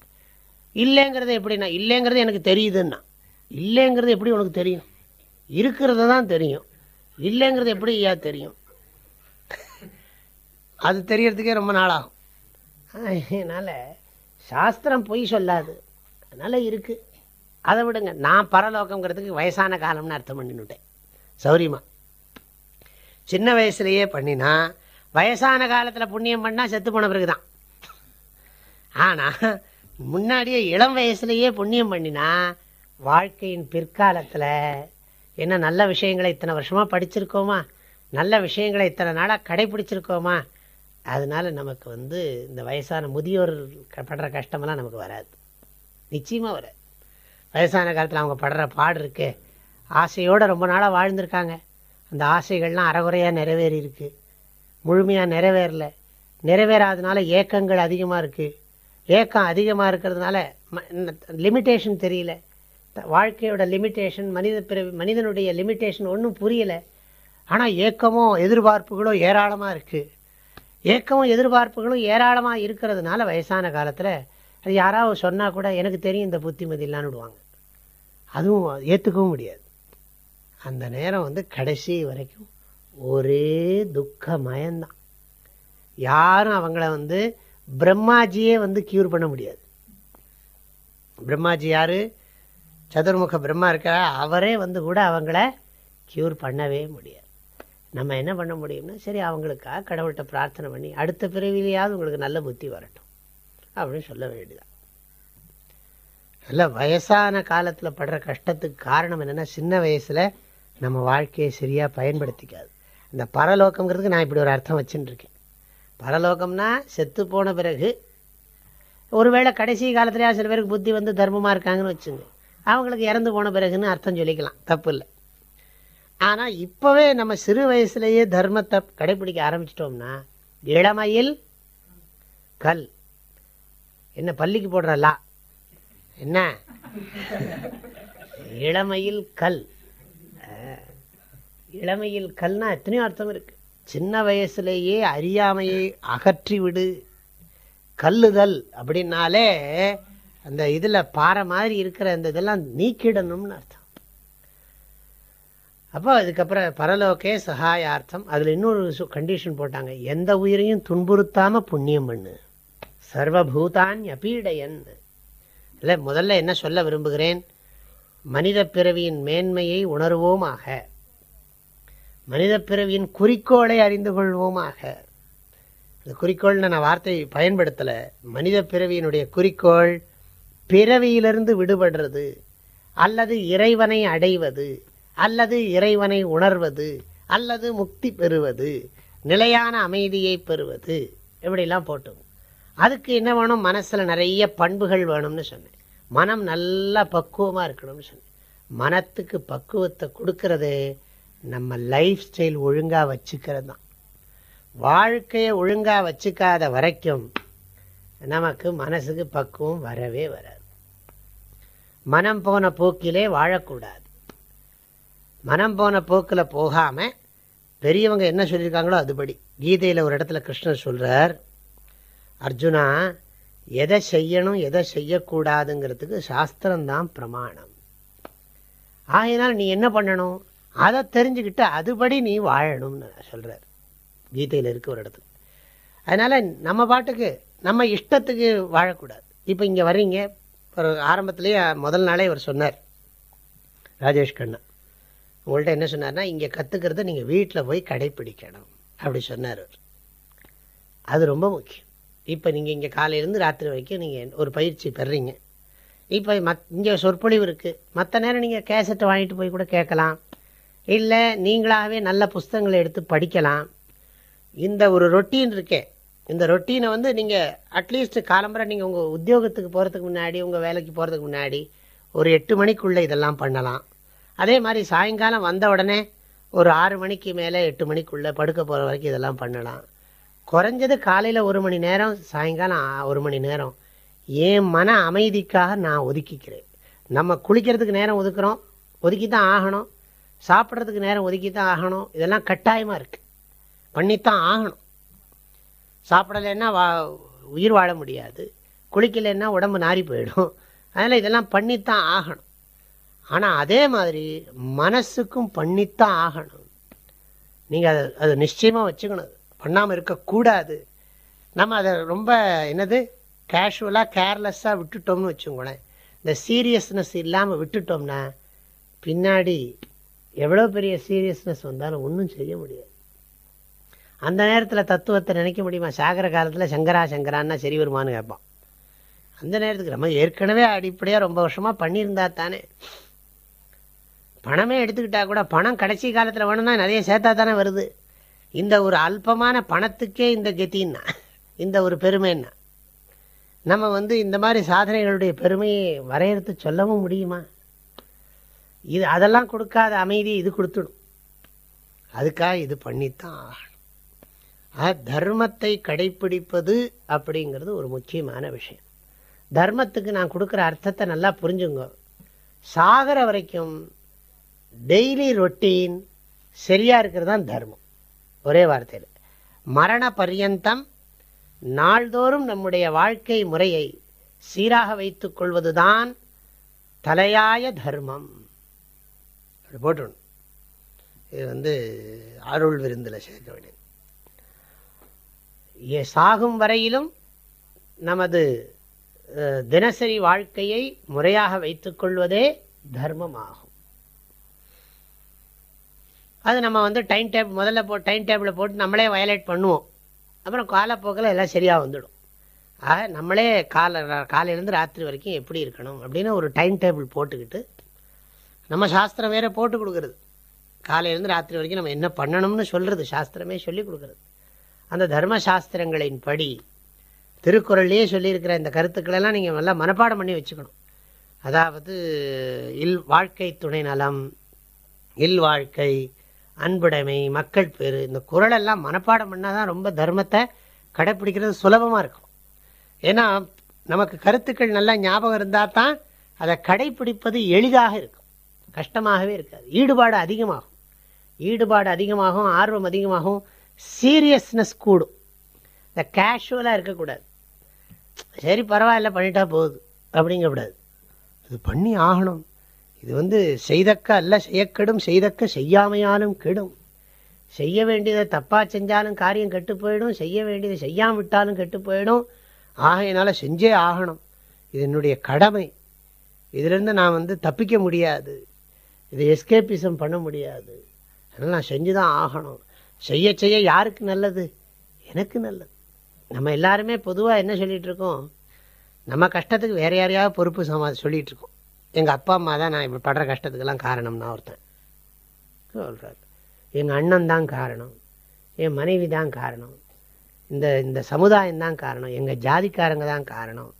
[SPEAKER 1] இல்லைங்கிறது எப்படின்னா இல்லைங்கிறது எனக்கு தெரியுதுன்னா இல்லைங்கிறது எப்படி உனக்கு தெரியும் இருக்கிறது தான் தெரியும் இல்லைங்கிறது எப்படி ஐயா தெரியும் அது தெரியறதுக்கே ரொம்ப நாளாகும் அதனால் சாஸ்திரம் பொய் சொல்லாது அதனால் இருக்குது அதை விடுங்க நான் பரலோகங்கிறதுக்கு வயசான காலம்னு அர்த்தம் பண்ணிவிட்டேன் சௌரியமாக சின்ன வயசுலேயே பண்ணினா வயசான காலத்தில் புண்ணியம் பண்ணால் செத்து போன பிறகு தான் ஆனால் முன்னாடியே இளம் வயசுலேயே புண்ணியம் பண்ணினா வாழ்க்கையின் பிற்காலத்தில் என்ன நல்ல விஷயங்களை இத்தனை வருஷமாக படிச்சிருக்கோமா நல்ல விஷயங்களை இத்தனை நாளாக கடைபிடிச்சிருக்கோமா அதனால நமக்கு வந்து இந்த வயசான முதியோர் படுற கஷ்டமெல்லாம் நமக்கு வராது நிச்சயமாக வராது வயசான காலத்தில் அவங்க படுற பாடு இருக்கு ஆசையோடு ரொம்ப நாளாக வாழ்ந்திருக்காங்க அந்த ஆசைகள்லாம் அறகுறையாக நிறைவேறி முழுமையாக நிறைவேறல நிறைவேறாதனால ஏக்கங்கள் அதிகமாக இருக்குது ஏக்கம் அதிகமாக இருக்கிறதுனால லிமிட்டேஷன் தெரியல வாழ்க்கையோட லிமிட்டேஷன் மனித பிறவி மனிதனுடைய லிமிட்டேஷன் ஒன்றும் புரியலை ஆனால் ஏக்கமோ எதிர்பார்ப்புகளோ ஏராளமாக இருக்குது ஏக்கமும் எதிர்பார்ப்புகளும் ஏராளமாக இருக்கிறதுனால வயசான காலத்தில் அது யாராவது சொன்னால் கூட எனக்கு தெரியும் இந்த புத்திமதி இல்லான்னு விடுவாங்க அதுவும் ஏற்றுக்கவும் முடியாது அந்த நேரம் வந்து கடைசி வரைக்கும் ஒரே துக்க யாரும் அவங்கள வந்து பிரம்மாஜியே வந்து கியூர் பண்ண முடியாது பிரம்மாஜி யார் சதுர்முக பிரம்மா இருக்கா அவரே வந்து கூட அவங்கள க்யூர் பண்ணவே முடியாது நம்ம என்ன பண்ண முடியும்னா சரி அவங்களுக்காக கடவுள்கிட்ட பிரார்த்தனை பண்ணி அடுத்த பிறவிலேயாவது உங்களுக்கு நல்ல புத்தி வரட்டும் அப்படின்னு சொல்ல வேண்டியதான் நல்ல வயசான காலத்தில் படுற கஷ்டத்துக்கு காரணம் என்னென்னா சின்ன வயசில் நம்ம வாழ்க்கையை சரியாக பயன்படுத்திக்காது இந்த பரலோக்கங்கிறதுக்கு நான் இப்படி ஒரு அர்த்தம் வச்சுட்டு இருக்கேன் பரலோகம்னா செத்து போன பிறகு ஒருவேளை கடைசி காலத்துலேயா சில பேருக்கு புத்தி வந்து தர்மமாக இருக்காங்கன்னு வச்சுங்க அவங்களுக்கு இறந்து போன பிறகுன்னு அர்த்தம் சொல்லிக்கலாம் தப்பு இல்லை ஆனால் இப்போவே நம்ம சிறு வயசுலேயே தர்மத்தை கடைபிடிக்க ஆரம்பிச்சிட்டோம்னா இளமையில் கல் என்ன பள்ளிக்கு போடுறலா என்ன இளமையில் கல் இளமையில் கல்னா எத்தனையோ அர்த்தம் இருக்கு சின்ன வயசுலேயே அறியாமையை அகற்றி விடு கல்லுதல் அப்படின்னாலே அந்த இதில் பாறை மாதிரி இருக்கிற அந்த இதெல்லாம் நீக்கிடணும்னு அர்த்தம் அப்போ அதுக்கப்புறம் பரலோக்கே சகாயார்த்தம் அதில் இன்னொரு கண்டிஷன் போட்டாங்க எந்த உயிரையும் துன்புறுத்தாமல் புண்ணியம் பண்ணு சர்வபூதான் அபீடையன் இல்லை முதல்ல என்ன சொல்ல விரும்புகிறேன் மனித பிறவியின் மேன்மையை உணர்வோமாக மனித பிறவியின் குறிக்கோளை அறிந்து கொள்வோமாக அந்த குறிக்கோள்னு நான் வார்த்தை பயன்படுத்தலை மனித பிறவியினுடைய குறிக்கோள் பிறவியிலிருந்து விடுபடுறது அல்லது இறைவனை அடைவது அல்லது இறைவனை உணர்வது அல்லது முக்தி பெறுவது நிலையான அமைதியை பெறுவது இப்படிலாம் போட்டோம் அதுக்கு என்ன வேணும் மனசில் நிறைய பண்புகள் வேணும்னு சொன்னேன் மனம் நல்லா பக்குவமாக இருக்கணும்னு சொன்னேன் மனத்துக்கு பக்குவத்தை கொடுக்கறது நம்ம லைஃப் ஸ்டைல் ஒழுங்காக வச்சுக்கிறது தான் வாழ்க்கையை ஒழுங்காக வச்சுக்காத வரைக்கும் நமக்கு மனசுக்கு பக்குவம் வரவே வராது மனம் போன போக்கிலே வாழக்கூடாது மனம் போன போக்கில் போகாம பெரியவங்க என்ன சொல்லியிருக்காங்களோ அதுபடி கீதையில் ஒரு இடத்துல கிருஷ்ணர் சொல்கிறார் அர்ஜுனா எதை செய்யணும் எதை செய்யக்கூடாதுங்கிறதுக்கு சாஸ்திரம்தான் பிரமாணம் ஆகினால் நீ என்ன பண்ணணும் அதை தெரிஞ்சுக்கிட்டு அதுபடி நீ வாழணும்னு சொல்கிறார் கீதையில் இருக்க ஒரு இடத்துல அதனால் நம்ம பாட்டுக்கு நம்ம இஷ்டத்துக்கு வாழக்கூடாது இப்போ இங்கே வரீங்க அவர் ஆரம்பத்துலேயே முதல் நாளே இவர் சொன்னார் ராஜேஷ் கண்ணா உங்கள்கிட்ட என்ன சொன்னார்னா இங்கே கற்றுக்கிறத நீங்கள் வீட்டில் போய் கடைப்பிடிக்கணும் அப்படி சொன்னார் அவர் அது ரொம்ப முக்கியம் இப்போ நீங்கள் இங்கே காலையிலேருந்து ராத்திரி வரைக்கும் நீங்கள் ஒரு பயிற்சி பெறீங்க இப்போ மத் இங்கே சொற்பொழிவு இருக்குது மற்ற நேரம் நீங்கள் கேசட்டை வாங்கிட்டு போய் கூட கேட்கலாம் இல்லை நீங்களாகவே நல்ல புஸ்தங்களை எடுத்து படிக்கலாம் இந்த ஒரு ரொட்டீன் இருக்கே இந்த ரொட்டீனை வந்து நீங்கள் அட்லீஸ்ட் காலம்பரை நீங்கள் உங்கள் உத்தியோகத்துக்கு போகிறதுக்கு முன்னாடி உங்கள் வேலைக்கு போகிறதுக்கு முன்னாடி ஒரு எட்டு மணிக்குள்ளே இதெல்லாம் பண்ணலாம் அதே மாதிரி சாயங்காலம் வந்த உடனே ஒரு ஆறு மணிக்கு மேலே எட்டு மணிக்குள்ளே படுக்க போகிற வரைக்கும் இதெல்லாம் பண்ணலாம் குறைஞ்சது காலையில் ஒரு மணி நேரம் சாயங்காலம் ஒரு மணி நேரம் என் மன அமைதிக்காக நான் ஒதுக்கிக்கிறேன் நம்ம குளிக்கிறதுக்கு நேரம் ஒதுக்குறோம் ஒதுக்கி தான் ஆகணும் சாப்பிட்றதுக்கு நேரம் ஒதுக்கி தான் ஆகணும் இதெல்லாம் கட்டாயமாக இருக்குது பண்ணித்தான் ஆகணும் சாப்பிடலைன்னா வா உயிர் வாழ முடியாது குளிக்கலைன்னா உடம்பு நாரி போயிடும் அதனால் இதெல்லாம் பண்ணித்தான் ஆகணும் ஆனால் அதே மாதிரி மனசுக்கும் பண்ணித்தான் ஆகணும் நீங்கள் அது அது நிச்சயமாக வச்சுக்கணும் பண்ணாமல் இருக்கக்கூடாது நம்ம அதை ரொம்ப என்னது கேஷுவலாக கேர்லெஸ்ஸாக விட்டுட்டோம்னு வச்சுக்கோங்களேன் இந்த சீரியஸ்னஸ் இல்லாமல் விட்டுட்டோம்னா பின்னாடி எவ்வளோ பெரிய சீரியஸ்னஸ் வந்தாலும் ஒன்றும் செய்ய முடியாது அந்த நேரத்தில் தத்துவத்தை நினைக்க முடியுமா சாகர காலத்தில் சங்கரா சங்கரான்னா சரி வருமானு கேட்பான் அந்த நேரத்துக்கு நம்ம ஏற்கனவே அடிப்படையாக ரொம்ப வருஷமாக பண்ணியிருந்தா தானே பணமே எடுத்துக்கிட்டா கூட பணம் கடைசி காலத்தில் வேணும்னா நிறைய சேர்த்தா தானே வருது இந்த ஒரு அல்பமான பணத்துக்கே இந்த கெத்தின்னா இந்த ஒரு பெருமைன்னா நம்ம வந்து இந்த மாதிரி சாதனைகளுடைய பெருமையை வரையறுத்து சொல்லவும் முடியுமா இது அதெல்லாம் கொடுக்காத அமைதி இது கொடுத்துடும் அதுக்காக இது பண்ணித்தான் தர்மத்தை கடைபிடிப்பது அப்படிங்கிறது ஒரு முக்கியமான விஷயம் தர்மத்துக்கு நான் கொடுக்குற அர்த்தத்தை நல்லா புரிஞ்சுங்க சாகிற வரைக்கும் டெய்லி ரொட்டீன் சரியாக இருக்கிறது தான் தர்மம் ஒரே வார்த்தையில் மரண பரியந்தம் நாள்தோறும் நம்முடைய வாழ்க்கை முறையை சீராக வைத்துக் தான் தலையாய தர்மம் போட்டு இது வந்து அருள் விருந்தில் சேர்க்க வேண்டியது சாகும் வரையிலும் நமது தினசரி வாழ்க்கையை முறையாக வைத்துக்கொள்வதே தர்மமாகும் அது நம்ம வந்து டைம் டேபிள் முதல்ல போ டைம் டேபிளை போட்டு நம்மளே வயலேட் பண்ணுவோம் அப்புறம் காலப்போக்கில் எல்லாம் சரியாக வந்துடும் ஆக நம்மளே கால காலையிலேருந்து ராத்திரி வரைக்கும் எப்படி இருக்கணும் அப்படின்னு ஒரு டைம் டேபிள் போட்டுக்கிட்டு நம்ம சாஸ்திரம் வேறு போட்டு கொடுக்குறது காலையிலேருந்து ராத்திரி வரைக்கும் நம்ம என்ன பண்ணணும்னு சொல்கிறது சாஸ்திரமே சொல்லி கொடுக்குறது அந்த தர்மசாஸ்திரங்களின் படி திருக்குறள்லேயே சொல்லியிருக்கிற இந்த கருத்துக்களெல்லாம் நீங்கள் நல்லா மனப்பாடம் பண்ணி வச்சுக்கணும் அதாவது இல் வாழ்க்கை துணை நலம் இல் வாழ்க்கை அன்புடைமை மக்கள் பேரு இந்த குரலெல்லாம் மனப்பாடம் பண்ணால் தான் ரொம்ப தர்மத்தை கடைப்பிடிக்கிறது சுலபமாக இருக்கும் ஏன்னா நமக்கு கருத்துக்கள் நல்லா ஞாபகம் இருந்தால் தான் அதை கடைப்பிடிப்பது எளிதாக இருக்கும் கஷ்டமாகவே இருக்காது ஈடுபாடு அதிகமாகும் ஈடுபாடு அதிகமாகும் ஆர்வம் அதிகமாகும் சீரியஸ்னஸ் கூடும் இந்த கேஷுவலாக இருக்கக்கூடாது சரி பரவாயில்ல பண்ணிட்டா போகுது அப்படிங்கக்கூடாது அது பண்ணி ஆகணும் இது வந்து செய்தக்க அல்ல செய்யக்கெடும் செய்தக்க செய்யாமையாலும் கெடும் செய்ய வேண்டியதை தப்பாக செஞ்சாலும் காரியம் கெட்டு போயிடும் செய்ய வேண்டியதை செய்யாமல் விட்டாலும் கெட்டு போயிடும் ஆகையினால செஞ்சே ஆகணும் இது என்னுடைய கடமை இதிலேருந்து நான் வந்து தப்பிக்க முடியாது இது எஸ்கேபிசம் பண்ண முடியாது அதனால் நான் செஞ்சு தான் ஆகணும் செய்ய செய்ய யாருக்கு நல்லது எனக்கு நல்லது நம்ம எல்லாருமே பொதுவாக என்ன சொல்லிகிட்ருக்கோம் நம்ம கஷ்டத்துக்கு வேறு யாரையாவது பொறுப்பு சமா சொல்லிகிட்ருக்கோம் எங்கள் அப்பா அம்மா தான் நான் இப்போ படுற கஷ்டத்துக்கெல்லாம் காரணம்னா ஒருத்தன் சொல்கிறார் எங்கள் அண்ணன் தான் காரணம் என் மனைவி தான் காரணம் இந்த இந்த சமுதாயம் தான் காரணம் எங்கள் ஜாதிக்காரங்க தான் காரணம்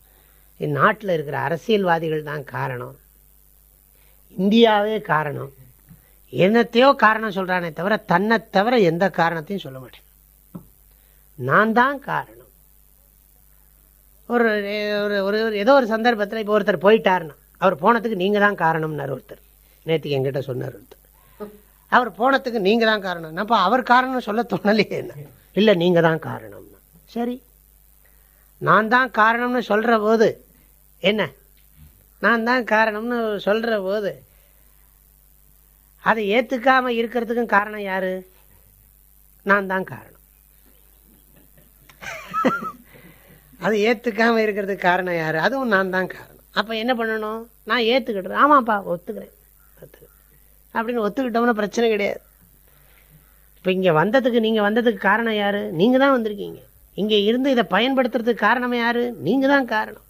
[SPEAKER 1] என் நாட்டில் இருக்கிற அரசியல்வாதிகள் தான் காரணம் இந்தியாவே காரணம் என்னத்தையோ காரணம் சொல்கிறானே தவிர தன்னை தவிர எந்த காரணத்தையும் சொல்ல மாட்டேன் நான் தான் காரணம் ஒரு ஒரு ஏதோ ஒரு சந்தர்ப்பத்தில் இப்போ ஒருத்தர் போயிட்டாருன்னா அவர் போனதுக்கு நீங்கள் தான் காரணம்னார் ஒருத்தர் நேற்றுக்கு எங்கிட்ட சொன்னார் ஒருத்தர் அவர் போனதுக்கு நீங்கள் தான் காரணம் அப்போ அவர் காரணம் சொல்ல தோணலையே என்ன இல்லை நீங்கள் தான் காரணம்னா சரி நான் தான் காரணம்னு சொல்கிற போது என்ன நான் தான் காரணம்னு சொல்கிற போது அதை ஏற்றுக்காமல் இருக்கிறதுக்கும் காரணம் யார் நான் தான் காரணம் அது ஏற்றுக்காமல் இருக்கிறதுக்கு காரணம் யார் அதுவும் நான் தான் காரணம் அப்போ என்ன பண்ணணும் நான் ஏற்றுக்கிட்டேன் ஆமாப்பா ஒத்துக்கிறேன் ஒத்துக்கிறேன் அப்படின்னு ஒத்துக்கிட்டோம்னா பிரச்சனை கிடையாது இப்போ இங்கே வந்ததுக்கு நீங்கள் வந்ததுக்கு காரணம் யார் நீங்கள் தான் வந்திருக்கீங்க இங்கே இருந்து இதை பயன்படுத்துறதுக்கு காரணம் யார் நீங்கள் தான் காரணம்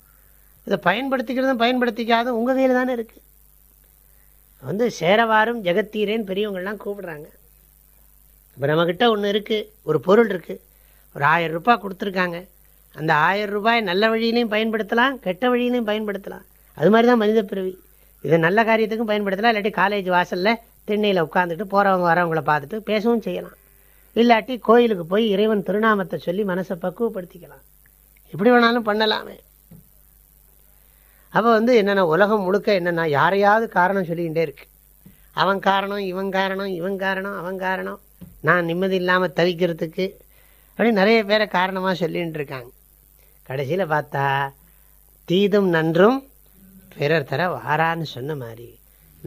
[SPEAKER 1] இதை பயன்படுத்திக்கிறதும் பயன்படுத்திக்காதும் உங்கள் கையில் தானே இருக்குது வந்து சேரவாரும் ஜெகத்தீரேன்னு பெரியவங்கள்லாம் கூப்பிடுறாங்க இப்போ நம்மக்கிட்ட ஒன்று இருக்குது ஒரு பொருள் இருக்குது ஒரு ஆயிரம் ரூபாய் கொடுத்துருக்காங்க அந்த ஆயிரம் ரூபாய் நல்ல வழியிலையும் பயன்படுத்தலாம் கெட்ட வழியிலையும் பயன்படுத்தலாம் அது மாதிரி தான் மனித பிறவி இதை நல்ல காரியத்துக்கும் பயன்படுத்தலாம் இல்லாட்டி காலேஜ் வாசலில் திண்ணையில் உட்காந்துட்டு போகிறவங்க வரவங்களை பார்த்துட்டு பேசவும் செய்யலாம் இல்லாட்டி கோயிலுக்கு போய் இறைவன் திருநாமத்தை சொல்லி மனசை பக்குவப்படுத்திக்கலாம் எப்படி வேணாலும் பண்ணலாமே அவள் வந்து என்னென்னா உலகம் முழுக்க என்னென்னா யாரையாவது காரணம் சொல்லிக்கிட்டே இருக்கு அவன் காரணம் இவன் காரணம் இவன் காரணம் அவன் காரணம் நான் நிம்மதி இல்லாமல் தவிக்கிறதுக்கு அப்படின்னு நிறைய பேரை காரணமாக சொல்லிகிட்டு இருக்காங்க கடைசியில் பார்த்தா தீதும் நன்றும் பிறர் தர வாரான்னு சொன்ன மாதிரி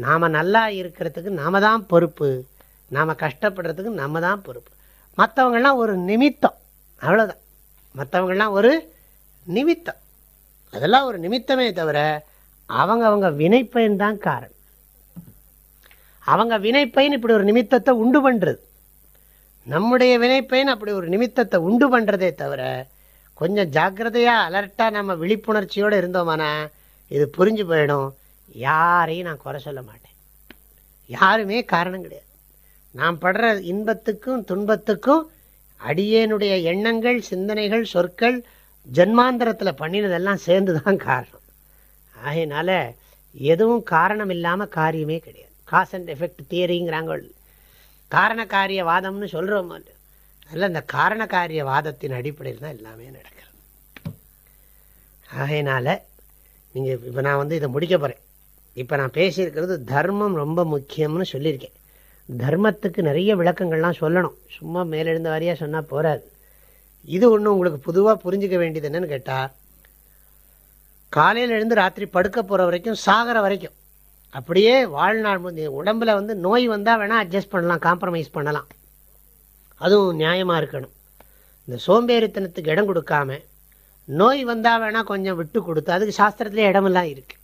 [SPEAKER 1] நாம் நல்லா இருக்கிறதுக்கு நாம தான் பொறுப்பு நாம் கஷ்டப்படுறதுக்கு நம்ம தான் பொறுப்பு மற்றவங்கள்லாம் ஒரு நிமித்தம் அவ்வளோதான் மற்றவங்கள்லாம் ஒரு நிமித்தம் அதெல்லாம் ஒரு நிமித்தமே தவிர அவங்க அவங்க வினைப்பயன் தான் காரணம் அவங்க வினைப்பயன் இப்படி ஒரு நிமித்தத்தை உண்டு பண்ணுறது நம்முடைய வினைப்பயன் அப்படி ஒரு நிமித்தத்தை உண்டு பண்ணுறதே தவிர கொஞ்சம் ஜாக்கிரதையாக அலர்ட்டாக நம்ம விழிப்புணர்ச்சியோடு இருந்தோமானா இது புரிஞ்சு போயிடும் யாரையும் நான் குறை சொல்ல மாட்டேன் யாருமே காரணம் கிடையாது நான் படுற இன்பத்துக்கும் துன்பத்துக்கும் அடியேனுடைய எண்ணங்கள் சிந்தனைகள் சொற்கள் ஜென்மாந்திரத்தில் பண்ணினதெல்லாம் சேர்ந்து தான் காரணம் ஆகையினால எதுவும் காரணம் இல்லாமல் காரியமே கிடையாது காஸ் அண்ட் எஃபெக்ட் தியரிங்கிறாங்க காரண காரிய வாதம்னு சொல்கிறோம் அதில் இந்த காரண காரிய வாதத்தின் அடிப்படையில் தான் எல்லாமே நடக்கிறது ஆகையினால நீங்கள் இப்போ நான் வந்து இதை முடிக்க போகிறேன் இப்போ நான் பேசியிருக்கிறது தர்மம் ரொம்ப முக்கியம்னு சொல்லியிருக்கேன் தர்மத்துக்கு நிறைய விளக்கங்கள்லாம் சொல்லணும் சும்மா மேலெழுந்த வாரியாக சொன்னால் போகாது இது ஒன்று உங்களுக்கு பொதுவாக புரிஞ்சிக்க வேண்டியது என்னன்னு கேட்டால் காலையில் எழுந்து ராத்திரி படுக்க போகிற வரைக்கும் சாகிற வரைக்கும் அப்படியே வாழ்நாள் வந்து உடம்பில் வந்து நோய் வந்தால் வேணால் அட்ஜஸ்ட் பண்ணலாம் காம்ப்ரமைஸ் பண்ணலாம் அதுவும் நியாயமாக இருக்கணும் இந்த சோம்பேறித்தனத்துக்கு இடம் கொடுக்காம நோய் வந்தால் வேணால் கொஞ்சம் விட்டு கொடுத்து அதுக்கு சாஸ்திரத்துலேயே இடமெல்லாம் இருக்குது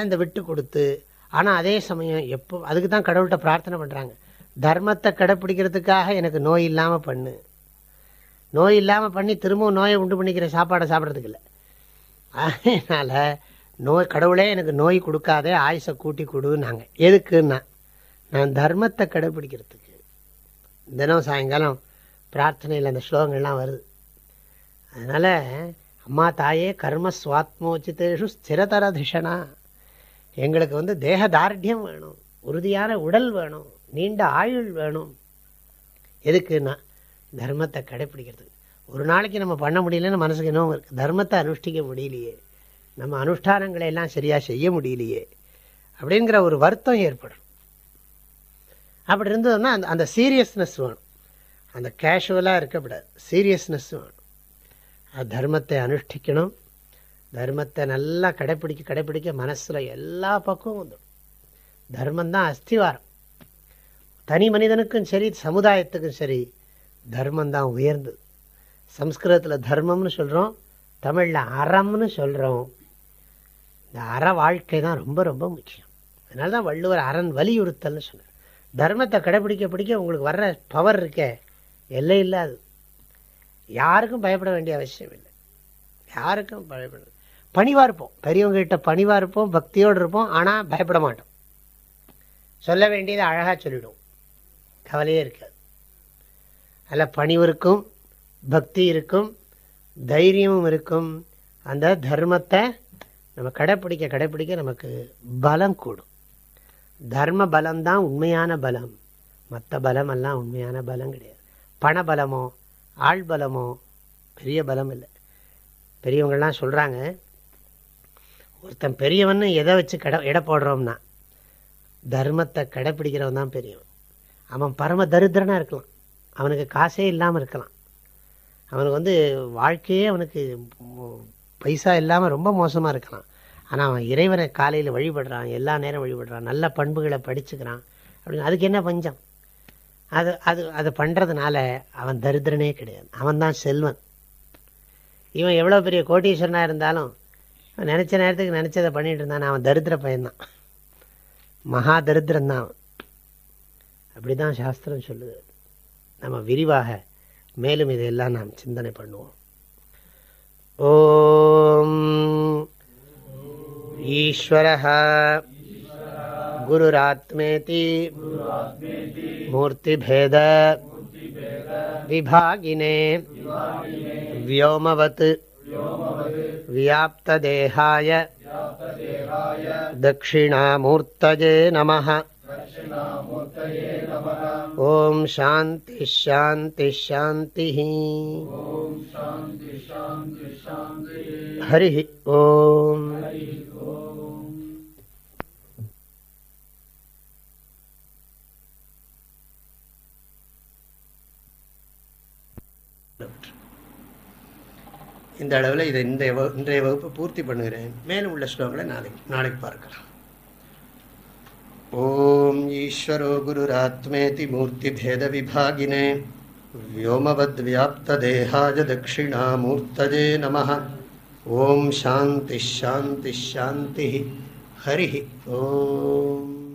[SPEAKER 1] அந்த விட்டு கொடுத்து ஆனால் அதே சமயம் எப்போ அதுக்கு தான் கடவுள்கிட்ட பிரார்த்தனை பண்ணுறாங்க தர்மத்தை கடைப்பிடிக்கிறதுக்காக எனக்கு நோய் இல்லாமல் பண்ணு நோய் இல்லாமல் பண்ணி திரும்பவும் நோயை உண்டு பண்ணிக்கிற சாப்பாடை சாப்பிட்றதுக்கு இல்லை அதனால் நோய் கடவுளே எனக்கு நோய் கொடுக்காதே ஆயுசை கூட்டி கொடுன்னாங்க எதுக்குன்னா நான் தர்மத்தை கடைபிடிக்கிறதுக்கு தினம் சாயங்காலம் பிரார்த்தனையில் அந்த ஸ்லோகங்கள்லாம் வருது அதனால் அம்மா தாயே கர்ம சுவாத்மோச்சித்தேஷு ஸ்திரதர திஷனா எங்களுக்கு வந்து தேக தார்டியம் வேணும் உறுதியான உடல் வேணும் நீண்ட ஆயுள் வேணும் எதுக்குன்னா தர்மத்தை கடைப்பிடிக்கிறதுக்கு ஒரு நாளைக்கு நம்ம பண்ண முடியலன்னு மனசுக்கு இன்னும் இருக்குது தர்மத்தை அனுஷ்டிக்க முடியலையே நம்ம அனுஷ்டானங்களை எல்லாம் சரியாக செய்ய முடியலையே அப்படிங்கிற ஒரு வருத்தம் ஏற்படும் அப்படி இருந்ததுன்னா அந்த அந்த சீரியஸ்னஸ் வேணும் அந்த கேஷுவலாக இருக்கக்கூடாது சீரியஸ்னஸ் வேணும் அது தர்மத்தை அனுஷ்டிக்கணும் தர்மத்தை நல்லா கடைப்பிடிக்க கடைப்பிடிக்க மனசில் எல்லா பக்கமும் வந்துடும் தர்மந்தான் அஸ்திவாரம் தனி மனிதனுக்கும் சரி சமுதாயத்துக்கும் சரி தர்மந்தான் உயர்ந்தது சம்ஸ்கிருதத்தில் தர்மம்னு சொல்கிறோம் தமிழில் அறம்னு சொல்கிறோம் இந்த அற வாழ்க்கை தான் ரொம்ப ரொம்ப முக்கியம் அதனால தான் வள்ளுவர் அறன் வலியுறுத்தல்னு சொன்னார் தர்மத்தை கடைபிடிக்க பிடிக்க உங்களுக்கு வர்ற பவர் இருக்கே எல்லை இல்லாது யாருக்கும் பயப்பட வேண்டிய அவசியம் இல்லை யாருக்கும் பயப்பட பணிவாக இருப்போம் பெரியவங்ககிட்ட பணிவாக இருப்போம் பக்தியோடு இருப்போம் ஆனால் பயப்பட மாட்டோம் சொல்ல வேண்டியதை அழகாக சொல்லிவிடுவோம் கவலையே இருக்காது அதில் பணிவு இருக்கும் பக்தி இருக்கும் தைரியமும் இருக்கும் அந்த தர்மத்தை நம்ம கடைப்பிடிக்க கடைப்பிடிக்க நமக்கு பலம் கூடும் தர்ம பலம்தான் உண்மையான பலம் மற்ற பலமெல்லாம் உண்மையான பலம் கிடையாது பண பலமோ ஆள் பலமோ பெரிய பலம் இல்லை பெரியவங்கள்லாம் சொல்கிறாங்க ஒருத்தன் பெரியவன்னு எதை வச்சு கடை எடை போடுறோம்னா தர்மத்தை கடைப்பிடிக்கிறவன் தான் பெரியவன் அவன் பரம தரித்திரனாக இருக்கலாம் அவனுக்கு காசே இல்லாமல் இருக்கலாம் அவனுக்கு வந்து வாழ்க்கையே அவனுக்கு பைசா இல்லாமல் ரொம்ப மோசமாக இருக்கலாம் ஆனால் அவன் இறைவனை காலையில் வழிபடுறான் எல்லா நேரம் வழிபடுறான் நல்ல பண்புகளை படிச்சுக்கிறான் அப்படின்னு அதுக்கு என்ன பஞ்சம் அது அது அதை பண்ணுறதுனால அவன் தரித்திரனே கிடையாது அவன் தான் செல்வன் இவன் எவ்வளோ பெரிய கோட்டீஸ்வரனாக இருந்தாலும் நினச்ச நேரத்துக்கு நினச்சதை பண்ணிகிட்டு இருந்தான் அவன் தரித்திர பையன்தான் மகா தரித்திரன் தான் அவன் அப்படி தான் சாஸ்திரம் சொல்லுது நம்ம விரிவாக மேலும் இதையெல்லாம் நாம் சிந்தனை பண்ணுவோம் ஓம் ஈஸ்வர குருராத்மேதி மூர்த்திபேத விபாகினே व्योमवत् व्याप्तदेहाय दक्षिणामूर्तये नमः ஓம் சாந்தி ஷாந்தி ஷாந்தி ஹரி ஓம் இந்த அளவில் இதை இந்த இன்றைய வகுப்பை பூர்த்தி பண்ணுகிறேன் மேலும் உள்ள ஸ்லோகங்களை நாளைக்கு நாளைக்கு பார்க்கலாம் ॐ ईश्वरो गुरुरात्मेति मूर्तिभेदविभागिने व्योमवद्व्याप्तदेहाय दक्षिणामूर्तये नमः ॐ शान्तिः शान्तिः शान्तिः हरिः ॐ